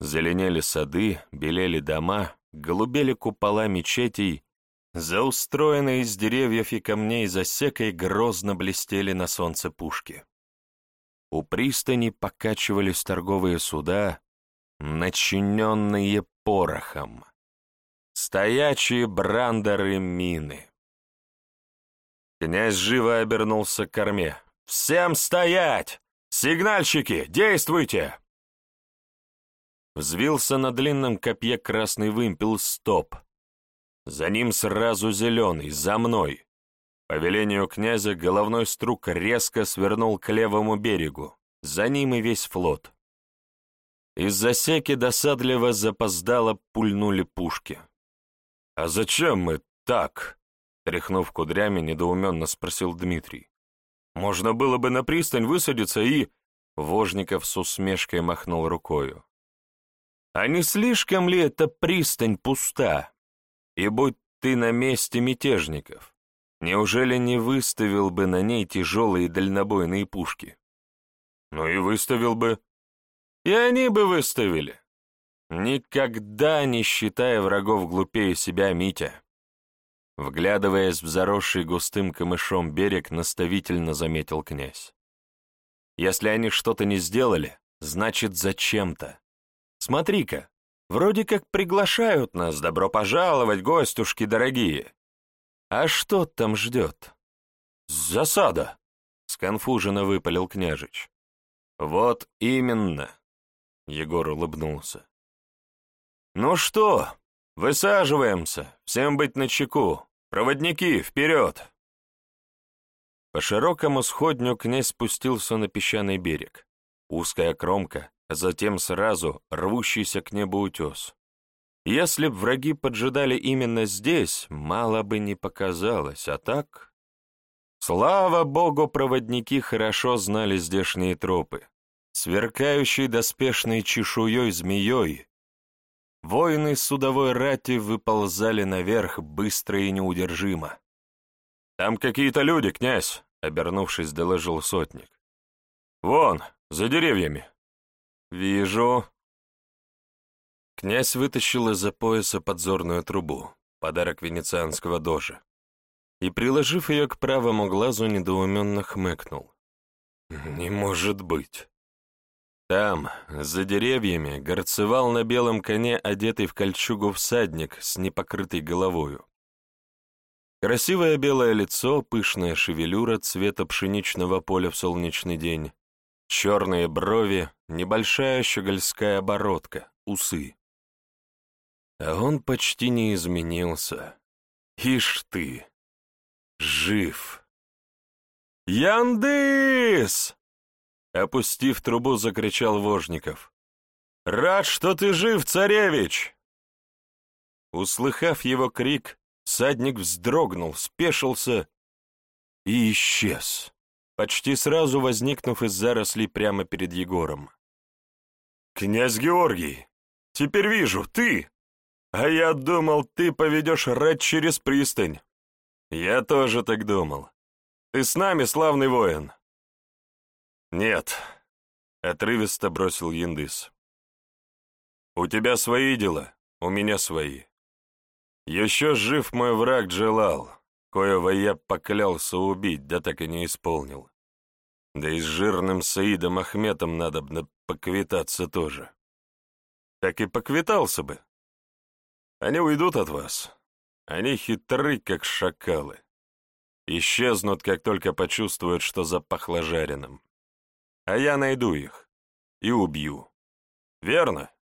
Зеленели сады, белели дома, голубели купола мечетей, За устроенной из деревьев и камней засекой грозно блестели на солнце пушки. У пристани покачивались торговые суда, начиненные порохом. Стоячие брандеры мины. Князь живо обернулся к корме. «Всем стоять! Сигнальщики, действуйте!» Взвился на длинном копье красный вымпел «Стоп!» За ним сразу зеленый, за мной. По велению князя головной струк резко свернул к левому берегу, за ним и весь флот. Из засеки досадливо запоздало пульнули пушки. «А зачем мы так?» — тряхнув кудрями, недоуменно спросил Дмитрий. «Можно было бы на пристань высадиться и...» Вожников с усмешкой махнул рукою. «А не слишком ли эта пристань пуста?» И будь ты на месте мятежников, неужели не выставил бы на ней тяжелые дальнобойные пушки? Ну и выставил бы. И они бы выставили. Никогда не считая врагов глупее себя, Митя. Вглядываясь в заросший густым камышом берег, наставительно заметил князь. Если они что-то не сделали, значит, зачем-то. Смотри-ка, Вроде как приглашают нас, добро пожаловать, гостюшки дорогие. А что там ждет? Засада, сконфуженно выпалил княжич. Вот именно, Егор улыбнулся. Ну что, высаживаемся, всем быть начеку, проводники, вперед! По широкому сходню князь спустился на песчаный берег. Узкая кромка, а затем сразу рвущийся к небу утес. Если б враги поджидали именно здесь, мало бы не показалось, а так... Слава богу, проводники хорошо знали здешние тропы. Сверкающий доспешной чешуей змеей, воины судовой рати выползали наверх быстро и неудержимо. «Там какие-то люди, князь!» — обернувшись, доложил сотник. «Вон, за деревьями!» «Вижу». Князь вытащил из-за пояса подзорную трубу, подарок венецианского дожа, и, приложив ее к правому глазу, недоуменно хмыкнул. «Не может быть». Там, за деревьями, горцевал на белом коне одетый в кольчугу всадник с непокрытой головою. Красивое белое лицо, пышная шевелюра цвета пшеничного поля в солнечный день, Черные брови, небольшая щегольская оборотка, усы. А он почти не изменился. Ишь ты! Жив! «Яндыс!» Опустив трубу, закричал Вожников. «Рад, что ты жив, царевич!» Услыхав его крик, садник вздрогнул, спешился и исчез почти сразу возникнув из зарослей прямо перед Егором. «Князь Георгий, теперь вижу, ты! А я думал, ты поведешь рать через пристань. Я тоже так думал. Ты с нами, славный воин?» «Нет», — отрывисто бросил Яндыс. «У тебя свои дела, у меня свои. Еще жив мой враг Джелал, коего я поклялся убить, да так и не исполнил. Да и с жирным Саидом Ахметом надо бы поквитаться тоже. Так и поквитался бы. Они уйдут от вас. Они хитры, как шакалы. Исчезнут, как только почувствуют, что запахло жареным. А я найду их и убью. Верно?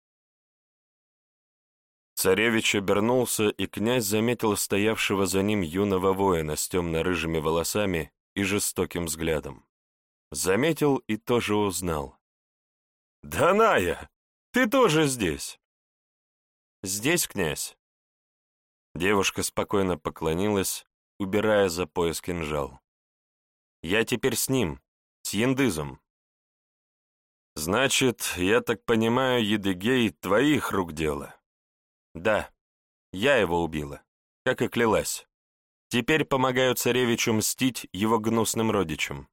Царевич обернулся, и князь заметил стоявшего за ним юного воина с темно-рыжими волосами и жестоким взглядом. Заметил и тоже узнал. «Даная, ты тоже здесь?» «Здесь, князь». Девушка спокойно поклонилась, убирая за пояс кинжал. «Я теперь с ним, с Яндызом». «Значит, я так понимаю, Едыгей, твоих рук дело?» Да, я его убила, как и клялась. Теперь помогаю царевичу мстить его гнусным родичам.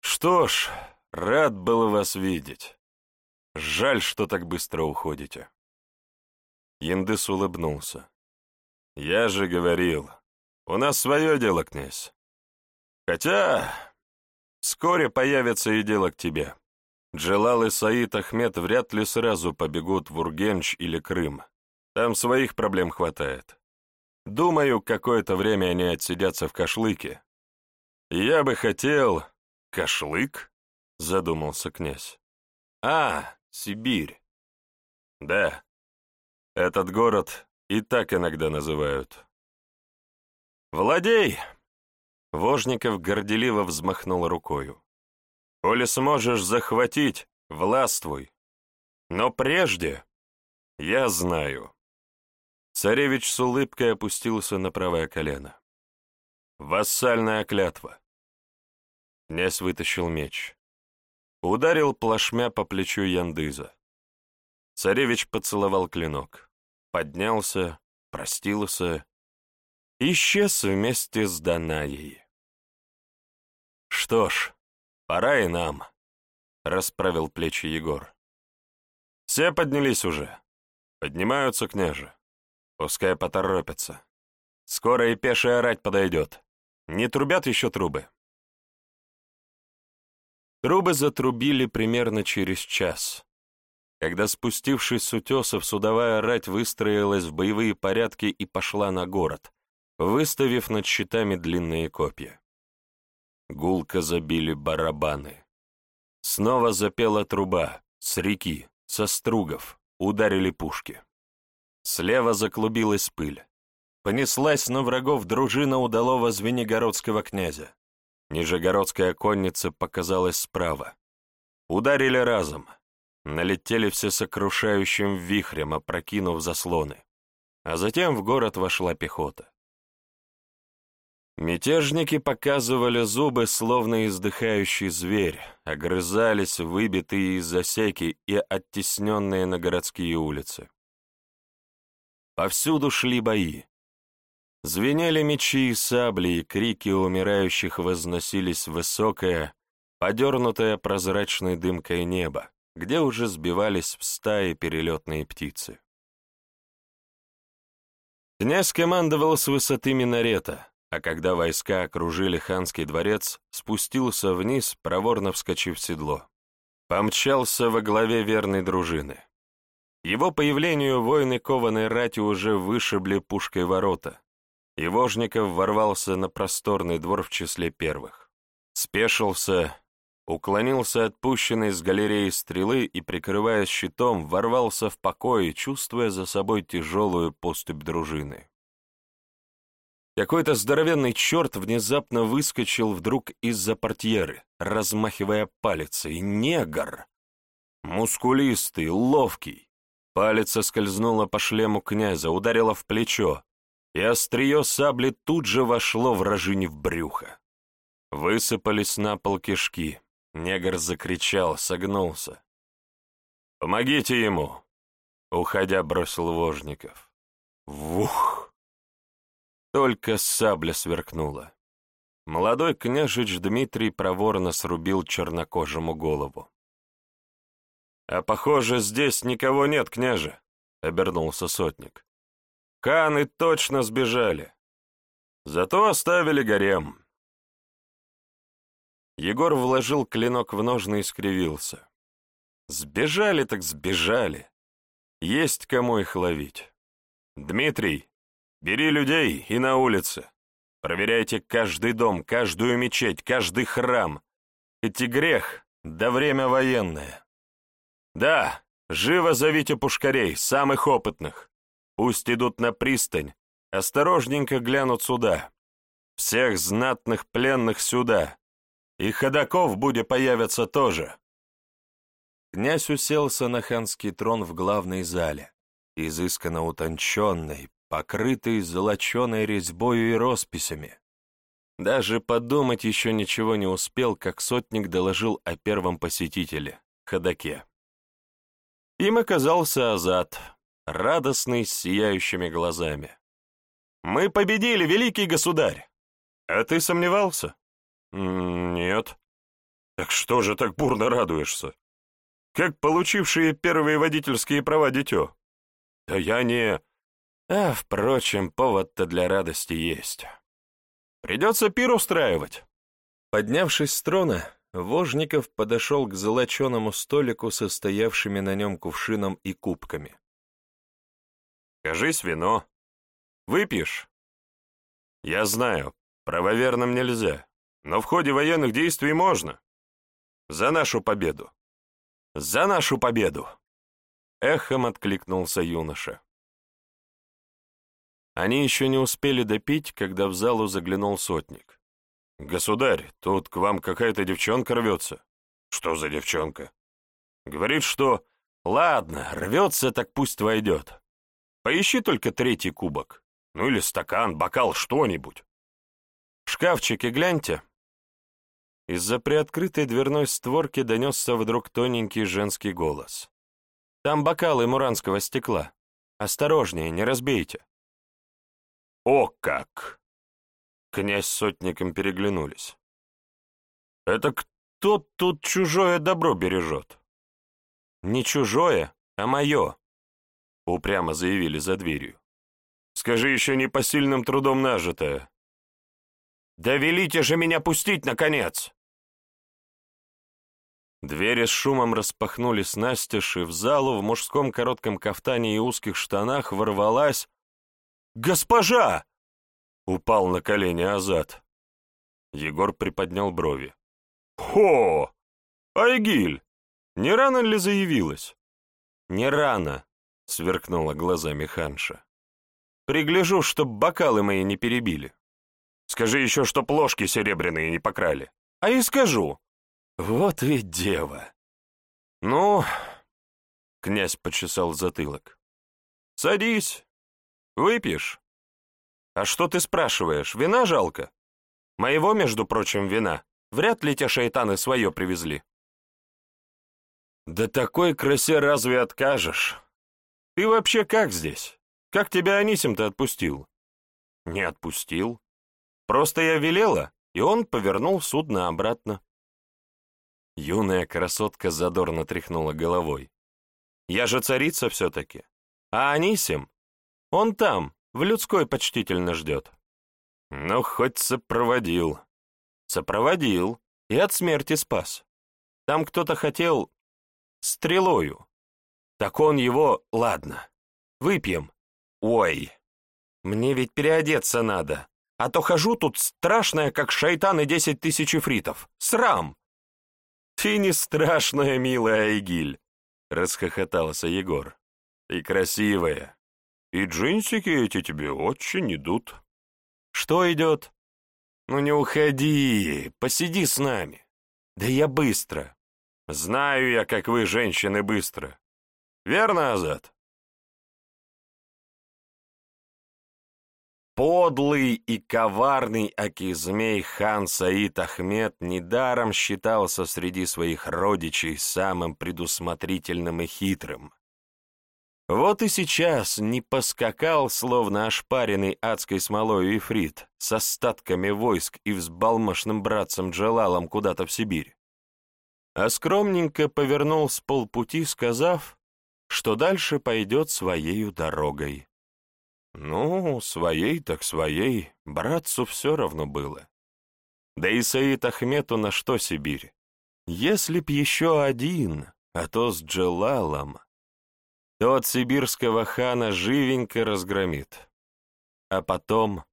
Что ж, рад был вас видеть. Жаль, что так быстро уходите. Яндыс улыбнулся. Я же говорил, у нас свое дело, князь. Хотя вскоре появится и дело к тебе. Джелал и Саид Ахмед вряд ли сразу побегут в Ургенч или Крым. Там своих проблем хватает. Думаю, какое-то время они отсидятся в Кашлыке. Я бы хотел... Кашлык? Задумался князь. А, Сибирь. Да. Этот город и так иногда называют. «Владей!» Вожников горделиво взмахнул рукою. «Коли сможешь захватить, властвуй. Но прежде я знаю». Царевич с улыбкой опустился на правое колено. «Вассальная клятва». Князь вытащил меч. Ударил плашмя по плечу Яндыза. Царевич поцеловал клинок поднялся, простился, исчез вместе с Данаей. «Что ж, пора и нам», — расправил плечи Егор. «Все поднялись уже. Поднимаются, княже. Пускай поторопятся. Скоро и пешая рать подойдет. Не трубят еще трубы?» Трубы затрубили примерно через час. Когда, спустившись с утесов, судовая рать выстроилась в боевые порядки и пошла на город, выставив над щитами длинные копья. Гулко забили барабаны. Снова запела труба, с реки, со стругов, ударили пушки. Слева заклубилась пыль. Понеслась на врагов дружина удалого звенигородского князя. Нижегородская конница показалась справа. Ударили разом — налетели все сокрушающим вихрем, опрокинув заслоны. А затем в город вошла пехота. Мятежники показывали зубы, словно издыхающий зверь, огрызались выбитые из засеки и оттесненные на городские улицы. Повсюду шли бои. Звенели мечи и сабли, и крики умирающих возносились в высокое, подернутое прозрачной дымкой небо, где уже сбивались в стаи перелетные птицы. Князь командовал с высоты минарета, а когда войска окружили ханский дворец, спустился вниз, проворно вскочив в седло. Помчался во главе верной дружины. Его появлению воины кованой рати уже вышибли пушкой ворота, и Вожников ворвался на просторный двор в числе первых. Спешился, уклонился от пущенной с галереи стрелы и, прикрываясь щитом, ворвался в покой, чувствуя за собой тяжелую поступь дружины. Какой-то здоровенный черт внезапно выскочил вдруг из-за портьеры, размахивая палицей. Негр! Мускулистый, ловкий. Палец скользнула по шлему князя, ударила в плечо, и острие сабли тут же вошло вражине в брюхо. Высыпались на пол кишки, Негр закричал, согнулся. «Помогите ему!» Уходя, бросил Вожников. Вух! Только сабля сверкнула. Молодой княжич Дмитрий проворно срубил чернокожему голову. «А похоже, здесь никого нет, княже», — обернулся сотник. «Ханы точно сбежали. Зато оставили гарем. Егор вложил клинок в ножны и скривился. Сбежали так сбежали. Есть кому их ловить. Дмитрий, бери людей и на улице. Проверяйте каждый дом, каждую мечеть, каждый храм. Эти грех, да время военное. Да, живо зовите пушкарей, самых опытных. Пусть идут на пристань, осторожненько глянут сюда. Всех знатных пленных сюда, и ходаков будет появятся тоже. Князь уселся на ханский трон в главной зале, изысканно утонченной, покрытой золоченой резьбою и росписями. Даже подумать еще ничего не успел, как сотник доложил о первом посетителе, ходаке. Им оказался Азат, радостный, с сияющими глазами. «Мы победили, великий государь! А ты сомневался?» «Нет». «Так что же так бурно радуешься? Как получившие первые водительские права дитё?» «Да я не...» А, впрочем, повод-то для радости есть. Придется пир устраивать. Поднявшись с трона, Вожников подошел к золоченому столику со стоявшими на нем кувшином и кубками. «Кажись, вино. Выпьешь?» «Я знаю, правоверным нельзя, но в ходе военных действий можно. За нашу победу! За нашу победу!» Эхом откликнулся юноша. Они еще не успели допить, когда в залу заглянул сотник. «Государь, тут к вам какая-то девчонка рвется». «Что за девчонка?» «Говорит, что...» «Ладно, рвется, так пусть войдет. Поищи только третий кубок. Ну или стакан, бокал, что-нибудь. Шкафчики гляньте». Из-за приоткрытой дверной створки донесся вдруг тоненький женский голос. «Там бокалы муранского стекла. Осторожнее, не разбейте». «О как!» Князь с сотником переглянулись. «Это кто тут чужое добро бережет?» «Не чужое, а мое», — упрямо заявили за дверью. «Скажи еще не посильным трудом нажитое». «Да велите же меня пустить, наконец!» Двери с шумом распахнулись настежь, и в залу в мужском коротком кафтане и узких штанах ворвалась... «Госпожа!» Упал на колени Азат. Егор приподнял брови. «Хо! Айгиль! Не рано ли заявилась?» «Не рано», — сверкнула глазами Ханша. «Пригляжу, чтоб бокалы мои не перебили. Скажи еще, чтоб ложки серебряные не покрали. А и скажу. Вот ведь дева!» «Ну...» — князь почесал затылок. «Садись. Выпьешь?» «А что ты спрашиваешь, вина жалко? Моего, между прочим, вина. Вряд ли те шайтаны свое привезли». «Да такой красе разве откажешь? Ты вообще как здесь? Как тебя Анисим-то отпустил?» «Не отпустил. Просто я велела, и он повернул судно обратно». Юная красотка задорно тряхнула головой. «Я же царица все-таки. А Анисим? Он там, в людской почтительно ждет. Ну, хоть сопроводил. Сопроводил и от смерти спас. Там кто-то хотел стрелою. Так он его... Ладно, выпьем. Ой, мне ведь переодеться надо, а то хожу тут страшная, как шайтан и десять тысяч фритов. Срам! Ты не страшная, милая Айгиль, расхохотался Егор. Ты красивая, и джинсики эти тебе очень идут. Что идет? Ну не уходи, посиди с нами. Да я быстро. Знаю я, как вы, женщины, быстро. Верно, Азат? Подлый и коварный Акизмей хан Саид Ахмед недаром считался среди своих родичей самым предусмотрительным и хитрым. Вот и сейчас не поскакал, словно ошпаренный адской смолой Ифрит, с остатками войск и взбалмошным братцем Джалалом куда-то в Сибирь, а скромненько повернул с полпути, сказав, что дальше пойдет своею дорогой. Ну, своей так своей, братцу все равно было. Да и Саид Ахмету на что Сибирь? Если б еще один, а то с Джалалом тот сибирского хана живенько разгромит. А потом...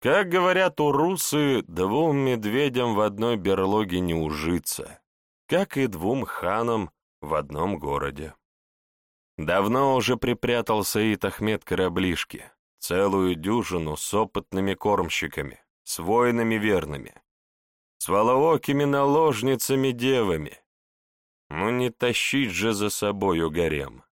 Как говорят урусы, двум медведям в одной берлоге не ужиться, как и двум ханам в одном городе. Давно уже припрятал Саид Ахмед кораблишки, целую дюжину с опытными кормщиками, с воинами верными, с волоокими наложницами-девами. Ну не тащить же за собою гарем.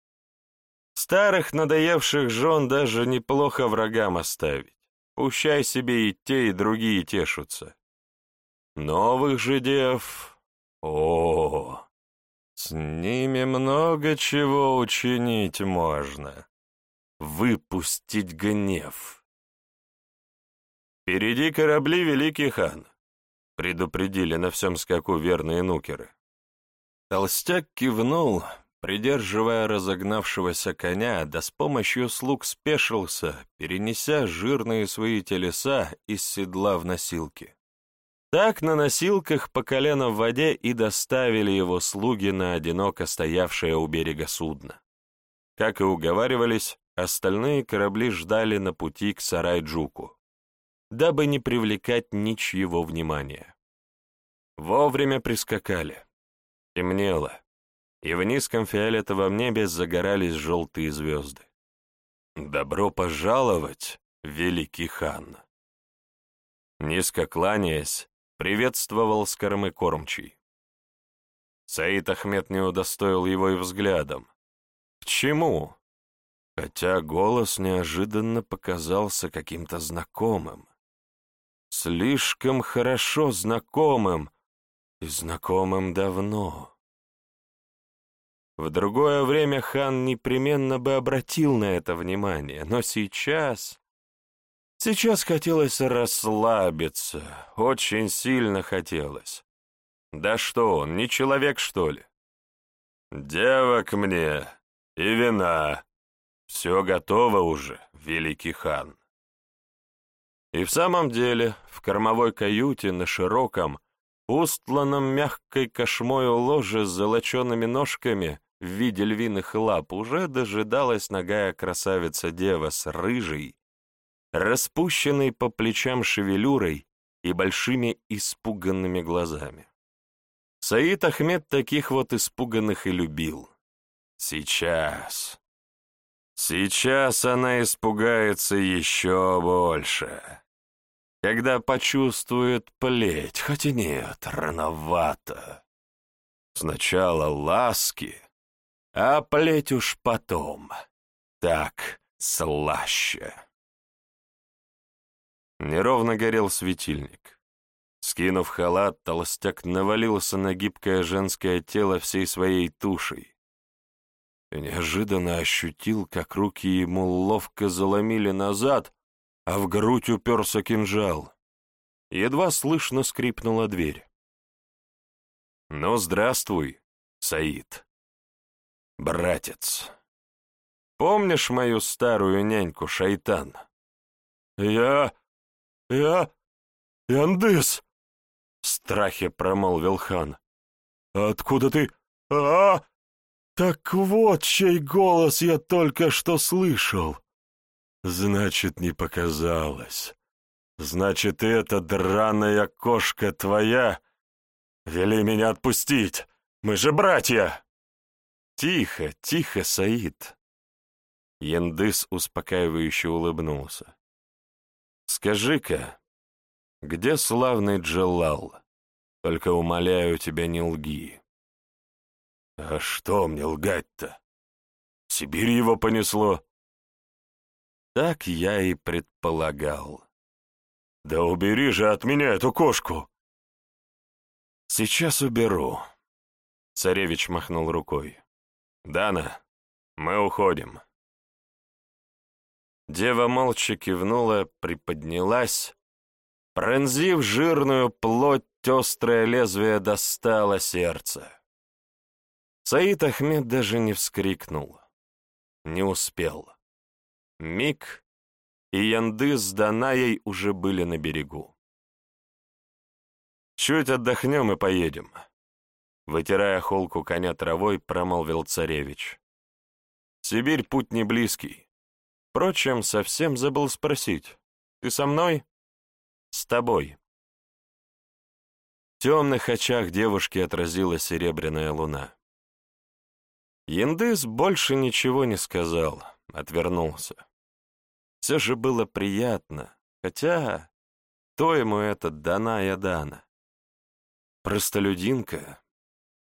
Старых надоевших жен даже неплохо врагам оставить. Пущай себе и те, и другие тешутся. Новых же дев... О, с ними много чего учинить можно. Выпустить гнев. «Впереди корабли, великий хан», — предупредили на всем скаку верные нукеры. Толстяк кивнул, придерживая разогнавшегося коня, да с помощью слуг спешился, перенеся жирные свои телеса из седла в носилки. Так на носилках по колено в воде и доставили его слуги на одиноко стоявшее у берега судно. Как и уговаривались, остальные корабли ждали на пути к Сарайджуку, дабы не привлекать ничьего внимания. Вовремя прискакали. Темнело, и в низком фиолетовом небе загорались желтые звезды. «Добро пожаловать, великий хан!» Низко кланяясь, приветствовал с кормчий. Саид Ахмед не удостоил его и взглядом. К чему? Хотя голос неожиданно показался каким-то знакомым. Слишком хорошо знакомым, и знакомым давно. В другое время хан непременно бы обратил на это внимание, но сейчас... Сейчас хотелось расслабиться, очень сильно хотелось. Да что он, не человек, что ли? Девок мне и вина. Все готово уже, великий хан. И в самом деле, в кормовой каюте на широком, устланном мягкой кошмою ложе с золочеными ножками в виде львиных лап уже дожидалась ногая красавица-дева с рыжей, распущенной по плечам шевелюрой и большими испуганными глазами. Саид Ахмед таких вот испуганных и любил. Сейчас. Сейчас она испугается еще больше когда почувствует плеть, хотя нет, рановато. Сначала ласки, а плеть уж потом. Так слаще. Неровно горел светильник. Скинув халат, толстяк навалился на гибкое женское тело всей своей тушей. И неожиданно ощутил, как руки ему ловко заломили назад, а в грудь уперся кинжал. Едва слышно скрипнула дверь. «Ну, здравствуй, Саид. Братец. Помнишь мою старую няньку, Шайтан?» «Я... я... Яндыс!» — в страхе промолвил хан. «Откуда ты... а, Так вот, чей голос я только что слышал!» Значит, не показалось. Значит, эта драная кошка твоя? Вели меня отпустить. Мы же братья. Тихо, тихо, Саид. Яндыс успокаивающе улыбнулся. Скажи-ка, где славный Джалал? Только умоляю тебя, не лги. А что мне лгать-то? Сибирь его понесло. Так я и предполагал. Да убери же от меня эту кошку! Сейчас уберу. Царевич махнул рукой. Дана, мы уходим. Дева молча кивнула, приподнялась. Пронзив жирную плоть, острое лезвие достало сердце. Саид Ахмед даже не вскрикнул. Не успел. Миг, и Янды с Данаей уже были на берегу. «Чуть отдохнем и поедем», — вытирая холку коня травой, промолвил царевич. «Сибирь — путь не близкий. Впрочем, совсем забыл спросить. Ты со мной?» «С тобой». В темных очах девушки отразилась серебряная луна. Яндыс больше ничего не сказал отвернулся. Все же было приятно, хотя то ему это дана я дана. Простолюдинка,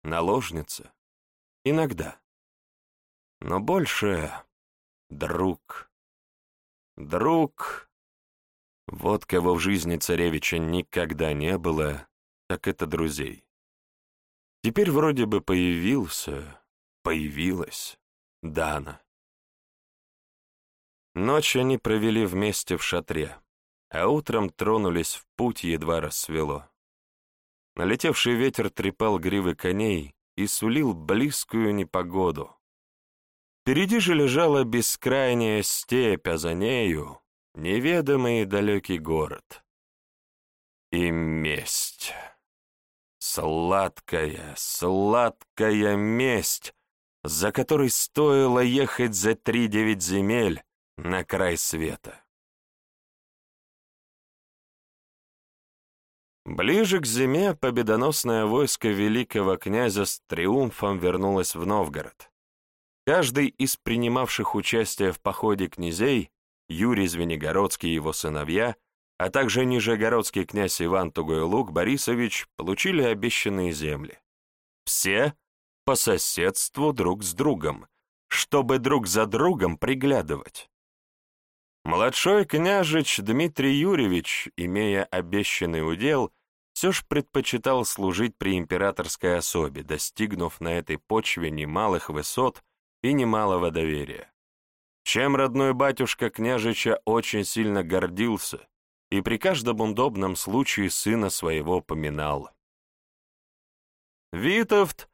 наложница, иногда. Но больше друг. Друг. Вот кого в жизни царевича никогда не было, так это друзей. Теперь вроде бы появился, появилась Дана. Ночь они провели вместе в шатре, а утром тронулись в путь, едва рассвело. Налетевший ветер трепал гривы коней, и сулил близкую непогоду. Впереди же лежала бескрайняя степь, а за нею — неведомый и далекий город. И месть. Сладкая, сладкая месть, за которой стоило ехать за три девять земель на край света. Ближе к зиме победоносное войско великого князя с триумфом вернулось в Новгород. Каждый из принимавших участие в походе князей, Юрий Звенигородский и его сыновья, а также нижегородский князь Иван Тугойлук Борисович получили обещанные земли. Все по соседству друг с другом, чтобы друг за другом приглядывать. Младшой княжич Дмитрий Юрьевич, имея обещанный удел, все ж предпочитал служить при императорской особе, достигнув на этой почве немалых высот и немалого доверия. Чем родной батюшка княжича очень сильно гордился и при каждом удобном случае сына своего поминал. Витовт,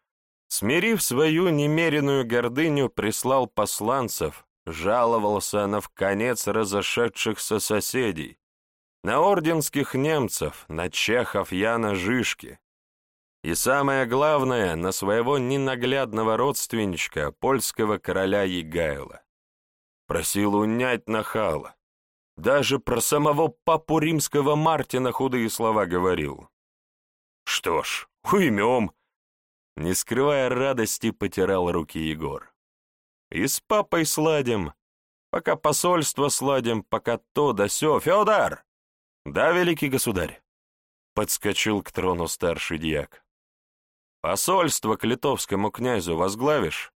смирив свою немеренную гордыню, прислал посланцев, жаловался на вконец разошедшихся соседей, на орденских немцев, на чехов Яна Жишки, и самое главное, на своего ненаглядного родственничка, польского короля Егайла. Просил унять нахала. Даже про самого папу римского Мартина худые слова говорил. Что ж, уймем. Не скрывая радости, потирал руки Егор. И с папой сладим, пока посольство сладим, пока то да сё. Фёдор! Да, великий государь! Подскочил к трону старший дьяк. Посольство к литовскому князю возглавишь?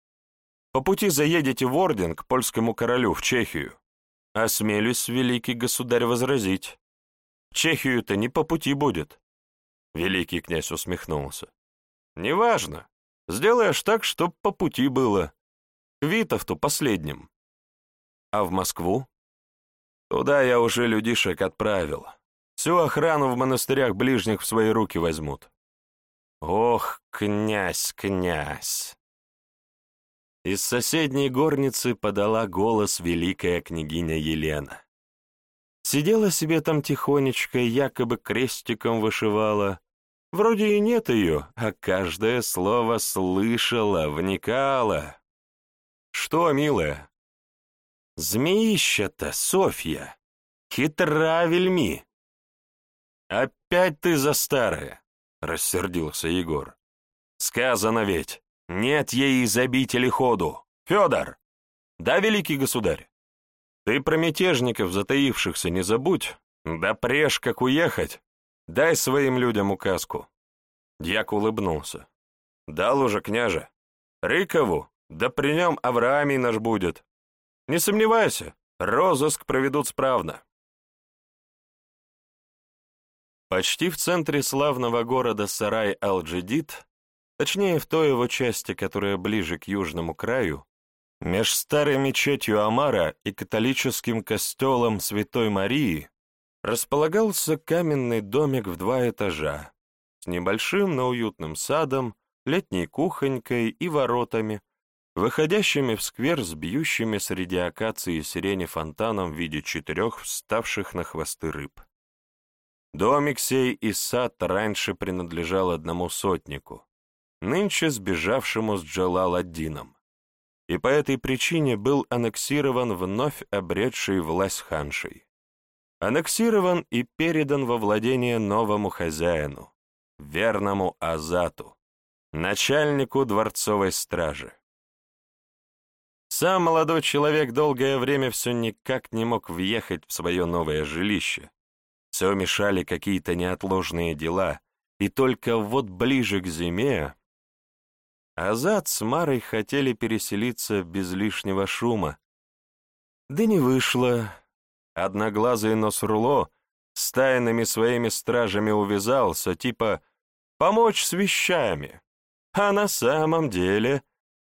По пути заедете в орден к польскому королю в Чехию. Осмелюсь, великий государь, возразить. В Чехию-то не по пути будет. Великий князь усмехнулся. Неважно. Сделаешь так, чтоб по пути было. Витовту последним. А в Москву? Туда я уже людишек отправил. Всю охрану в монастырях ближних в свои руки возьмут. Ох, князь, князь! Из соседней горницы подала голос великая княгиня Елена. Сидела себе там тихонечко, якобы крестиком вышивала. Вроде и нет ее, а каждое слово слышала, вникала. «Что, милая?» «Змеища-то, Софья! Хитра вельми!» «Опять ты за старое!» — рассердился Егор. «Сказано ведь, нет ей из обители ходу! Федор! Да, великий государь? Ты про мятежников, затаившихся, не забудь, да прежь как уехать, дай своим людям указку». Дьяк улыбнулся. «Дал уже, княже. Рыкову да при нем Авраамий наш будет. Не сомневайся, розыск проведут справно. Почти в центре славного города Сарай-Ал-Джидид, точнее в той его части, которая ближе к южному краю, меж старой мечетью Амара и католическим костелом Святой Марии располагался каменный домик в два этажа с небольшим, но уютным садом, летней кухонькой и воротами, выходящими в сквер с бьющими среди акации и сирени фонтаном в виде четырех вставших на хвосты рыб. Домик сей и сад раньше принадлежал одному сотнику, нынче сбежавшему с Джалал-ад-Дином, и по этой причине был аннексирован вновь обретший власть ханшей. Аннексирован и передан во владение новому хозяину, верному Азату, начальнику дворцовой стражи. Сам молодой человек долгое время все никак не мог въехать в свое новое жилище. Все мешали какие-то неотложные дела, и только вот ближе к зиме Азат с Марой хотели переселиться без лишнего шума. Да не вышло. Одноглазый Носруло с тайными своими стражами увязался, типа «помочь с вещами», а на самом деле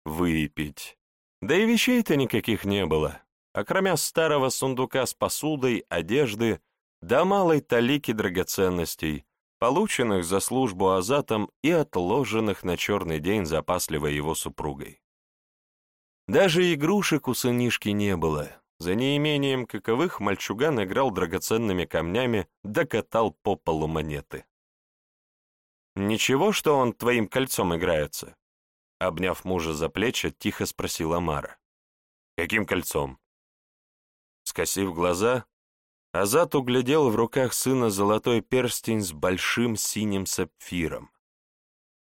выпить. Да и вещей-то никаких не было, а кроме старого сундука с посудой, одежды, да малой талики драгоценностей, полученных за службу азатом и отложенных на черный день запасливой его супругой. Даже игрушек у сынишки не было. За неимением каковых мальчуган играл драгоценными камнями, докатал по полу монеты. «Ничего, что он твоим кольцом играется?» Обняв мужа за плечи, тихо спросила Мара. «Каким кольцом?» Скосив глаза, Азат углядел в руках сына золотой перстень с большим синим сапфиром.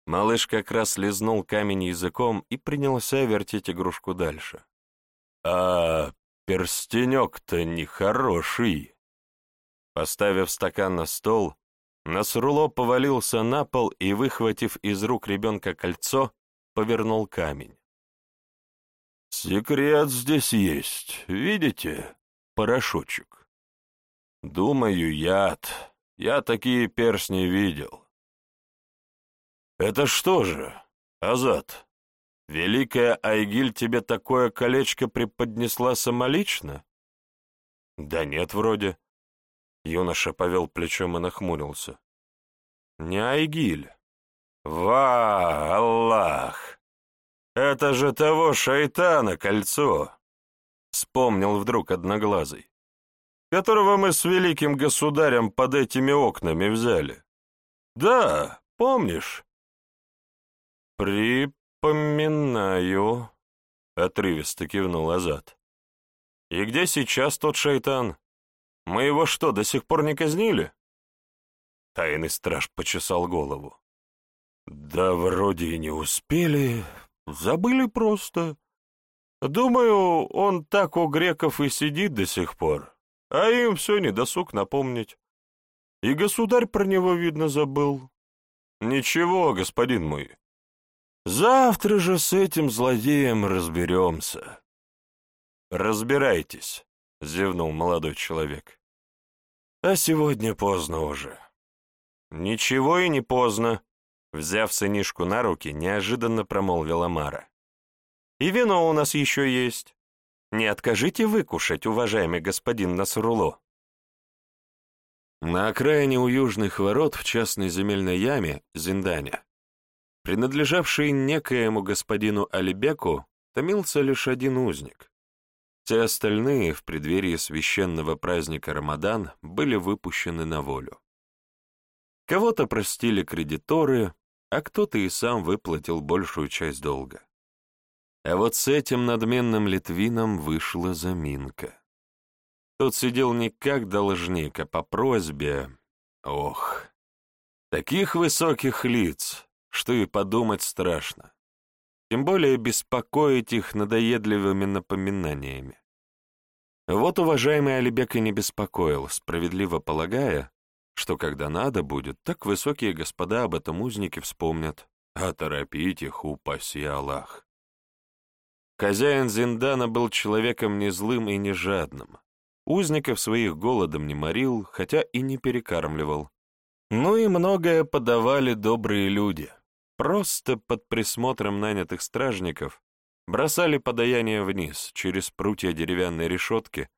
Малыш как раз лизнул камень языком и принялся вертеть игрушку дальше. «А перстенек-то нехороший!» Поставив стакан на стол, Насруло повалился на пол и, выхватив из рук ребенка кольцо, повернул камень. «Секрет здесь есть, видите? Порошочек. Думаю, яд. Я такие перстни видел. Это что же, Азат, великая Айгиль тебе такое колечко преподнесла самолично? Да нет, вроде. Юноша повел плечом и нахмурился. Не Айгиль. Ва, Аллах! Это же того шайтана кольцо! Вспомнил вдруг одноглазый которого мы с великим государем под этими окнами взяли. Да, помнишь? Припоминаю, — отрывисто кивнул Азат. И где сейчас тот шайтан? Мы его что, до сих пор не казнили? Тайный страж почесал голову. Да вроде и не успели, забыли просто. Думаю, он так у греков и сидит до сих пор а им все не досуг напомнить. И государь про него, видно, забыл. Ничего, господин мой. Завтра же с этим злодеем разберемся. Разбирайтесь, зевнул молодой человек. А сегодня поздно уже. Ничего и не поздно, взяв сынишку на руки, неожиданно промолвила Мара. И вино у нас еще есть. Не откажите выкушать, уважаемый господин Насруло. На окраине у южных ворот в частной земельной яме, Зиндане, принадлежавшей некоему господину Алибеку, томился лишь один узник. Все остальные в преддверии священного праздника Рамадан были выпущены на волю. Кого-то простили кредиторы, а кто-то и сам выплатил большую часть долга. А вот с этим надменным литвином вышла заминка. Тот сидел не как должник, а по просьбе... Ох, таких высоких лиц, что и подумать страшно. Тем более беспокоить их надоедливыми напоминаниями. Вот уважаемый Алибек и не беспокоил, справедливо полагая, что когда надо будет, так высокие господа об этом узнике вспомнят, а торопить их, упаси Аллах. Хозяин Зиндана был человеком не злым и не жадным. Узников своих голодом не морил, хотя и не перекармливал. Ну и многое подавали добрые люди. Просто под присмотром нанятых стражников бросали подаяние вниз, через прутья деревянной решетки,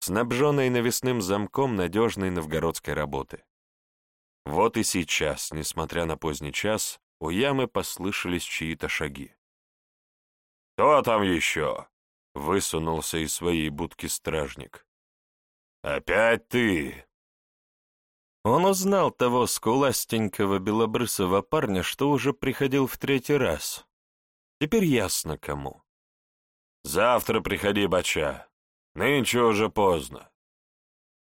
снабженной навесным замком надежной новгородской работы. Вот и сейчас, несмотря на поздний час, у ямы послышались чьи-то шаги. «Кто там еще?» — высунулся из своей будки стражник. «Опять ты!» Он узнал того скуластенького белобрысого парня, что уже приходил в третий раз. Теперь ясно, кому. «Завтра приходи, бача. Нынче уже поздно».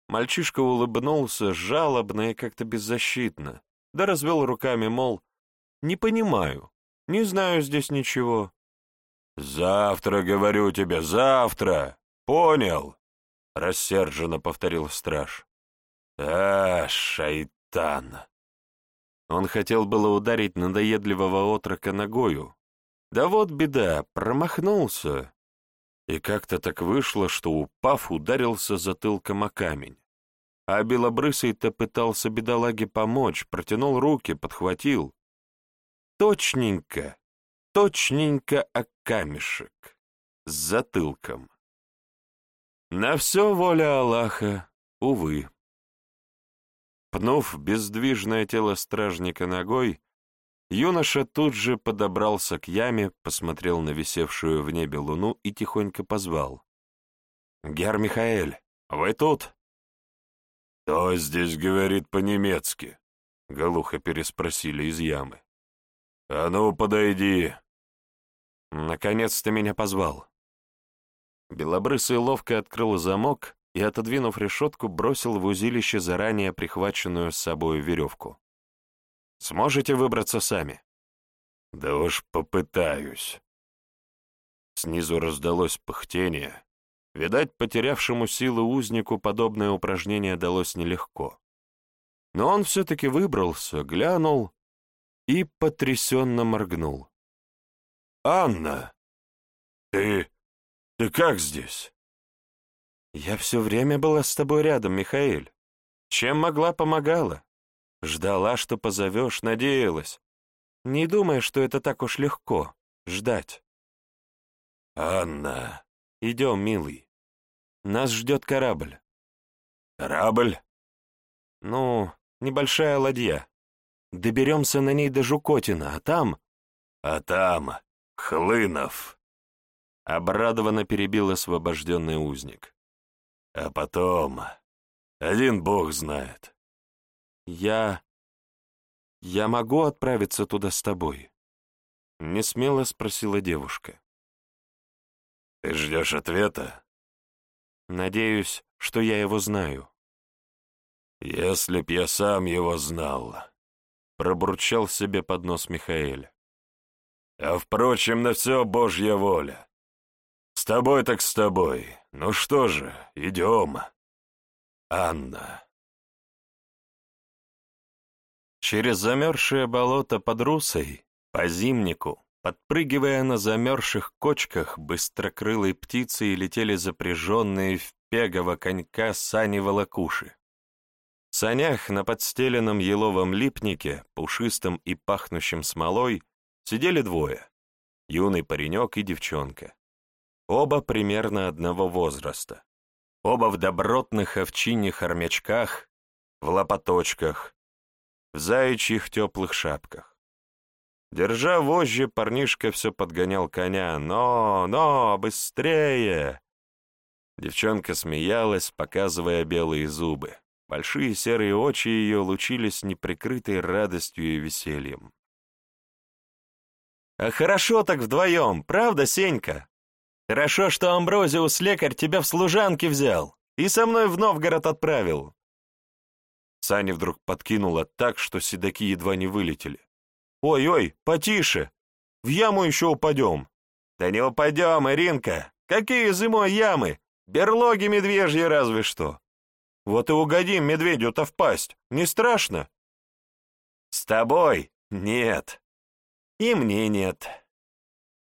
Мальчишка улыбнулся жалобно и как-то беззащитно, да развел руками, мол, «Не понимаю, не знаю здесь ничего, «Завтра, говорю тебе, завтра! Понял?» — рассерженно повторил страж. «А, шайтан!» Он хотел было ударить надоедливого отрока ногою. Да вот беда, промахнулся. И как-то так вышло, что, упав, ударился затылком о камень. А белобрысый-то пытался бедолаге помочь, протянул руки, подхватил. Точненько, точненько о камешек, с затылком. На все воля Аллаха, увы. Пнув бездвижное тело стражника ногой, юноша тут же подобрался к яме, посмотрел на висевшую в небе луну и тихонько позвал. «Гер Михаэль, вы тут?» «Кто здесь говорит по-немецки?» — глухо переспросили из ямы. «А ну, подойди!» «Наконец ты меня позвал». Белобрысый ловко открыл замок и, отодвинув решетку, бросил в узилище заранее прихваченную с собой веревку. «Сможете выбраться сами?» «Да уж попытаюсь». Снизу раздалось пыхтение. Видать, потерявшему силу узнику подобное упражнение далось нелегко. Но он все-таки выбрался, глянул и потрясенно моргнул. «Анна! Ты... ты как здесь?» «Я все время была с тобой рядом, Михаил. Чем могла, помогала. Ждала, что позовешь, надеялась. Не думай, что это так уж легко — ждать». «Анна...» «Идем, милый. Нас ждет корабль». «Корабль?» «Ну, небольшая ладья. Доберемся на ней до Жукотина, а там...» «А там Хлынов!» Обрадованно перебил освобожденный узник. «А потом... Один бог знает». «Я... я могу отправиться туда с тобой?» Несмело спросила девушка. «Ты ждешь ответа?» «Надеюсь, что я его знаю». «Если б я сам его знал», — пробурчал себе под нос Михаэль. А, впрочем, на все Божья воля. С тобой так с тобой. Ну что же, идем. Анна. Через замерзшее болото под Русой, по зимнику, подпрыгивая на замерзших кочках, быстрокрылой птицей летели запряженные в пегово конька сани-волокуши. В санях на подстеленном еловом липнике, пушистом и пахнущем смолой, Сидели двое — юный паренек и девчонка. Оба примерно одного возраста. Оба в добротных овчинных армячках, в лопаточках, в заячьих теплых шапках. Держа вожжи, парнишка все подгонял коня. «Но, но, быстрее!» Девчонка смеялась, показывая белые зубы. Большие серые очи ее лучились неприкрытой радостью и весельем. А хорошо так вдвоем, правда, Сенька? Хорошо, что Амброзиус лекарь тебя в служанки взял и со мной в Новгород отправил. Саня вдруг подкинула так, что седаки едва не вылетели. «Ой-ой, потише! В яму еще упадем!» «Да не упадем, Иринка! Какие зимой ямы? Берлоги медвежьи разве что!» «Вот и угодим медведю-то впасть, не страшно?» «С тобой? Нет!» И мне нет.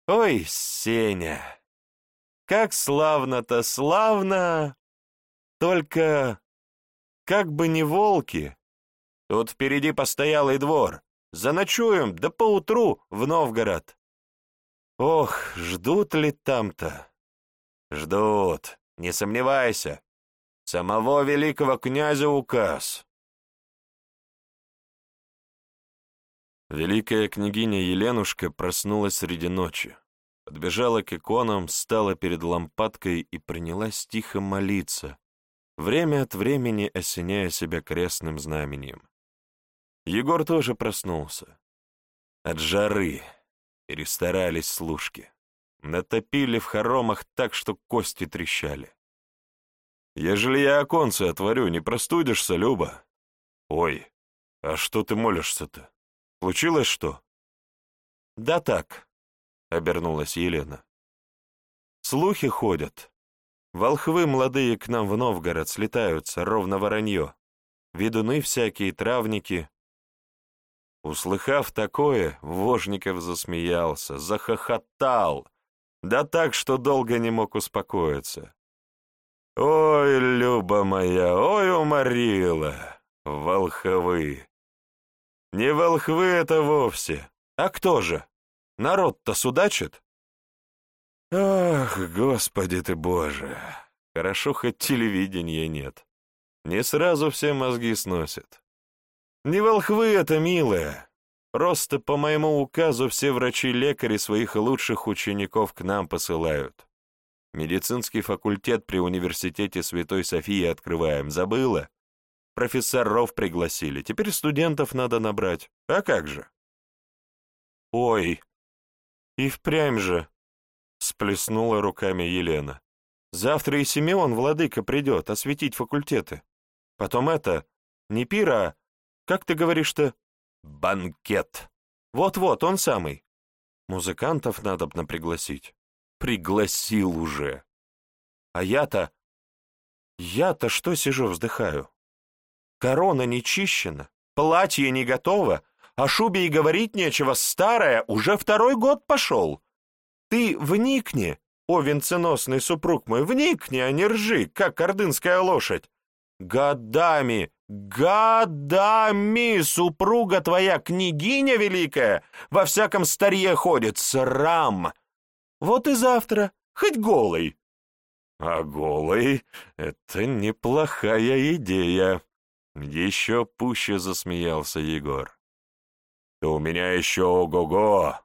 Ой, Сеня, как славно-то, славно! Только как бы не волки. Тут впереди постоялый двор. Заночуем, да поутру в Новгород. Ох, ждут ли там-то? Ждут, не сомневайся. Самого великого князя указ. Великая княгиня Еленушка проснулась среди ночи, подбежала к иконам, стала перед лампадкой и принялась тихо молиться, время от времени осеняя себя крестным знамением. Егор тоже проснулся. От жары перестарались служки. Натопили в хоромах так, что кости трещали. «Ежели я оконцы отворю, не простудишься, Люба?» «Ой, а что ты молишься-то?» Случилось что?» «Да так», — обернулась Елена. «Слухи ходят. Волхвы молодые к нам в Новгород слетаются, ровно воронье. Ведуны всякие, травники». Услыхав такое, Вожников засмеялся, захохотал, да так, что долго не мог успокоиться. «Ой, Люба моя, ой, уморила, волхвы! Не волхвы это вовсе. А кто же? Народ-то судачит? Ах, господи ты боже! Хорошо, хоть телевидения нет. Не сразу все мозги сносят. Не волхвы это, милая. Просто по моему указу все врачи-лекари своих лучших учеников к нам посылают. Медицинский факультет при университете Святой Софии открываем. Забыла? Профессоров пригласили. Теперь студентов надо набрать. А как же? Ой, и впрямь же, сплеснула руками Елена. Завтра и Симеон, владыка, придет осветить факультеты. Потом это, не пира, а, как ты говоришь-то, банкет. Вот-вот, он самый. Музыкантов надо пригласить. Пригласил уже. А я-то... Я-то что сижу, вздыхаю? Корона не чищена, платье не готово, о шубе и говорить нечего, старая, уже второй год пошел. Ты вникни, о венценосный супруг мой, вникни, а не ржи, как ордынская лошадь. Годами, годами супруга твоя, княгиня великая, во всяком старье ходит, срам. Вот и завтра, хоть голый. А голый — это неплохая идея. Еще пуще засмеялся Егор. «Да у меня еще ого-го!»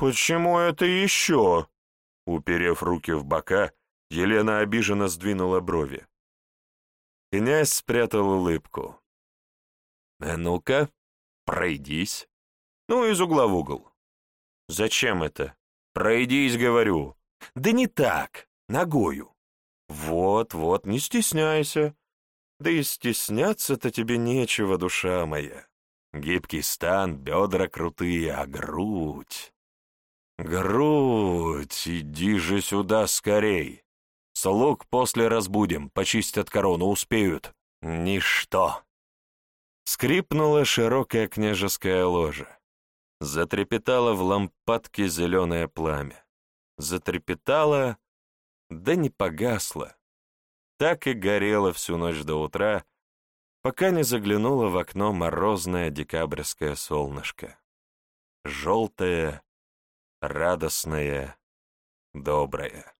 «Почему это еще?» Уперев руки в бока, Елена обиженно сдвинула брови. Князь спрятал улыбку. «А ну-ка, пройдись». Ну, из угла в угол. «Зачем это?» «Пройдись, говорю». «Да не так, ногою». «Вот-вот, не стесняйся. Да и стесняться-то тебе нечего, душа моя. Гибкий стан, бедра крутые, а грудь... Грудь, иди же сюда скорей. Слуг после разбудим, почистят корону, успеют. Ничто. Скрипнула широкая княжеская ложа. Затрепетало в лампадке зеленое пламя. Затрепетало, да не погасло. Так и горело всю ночь до утра, пока не заглянуло в окно морозное декабрьское солнышко. Желтое, радостное, доброе.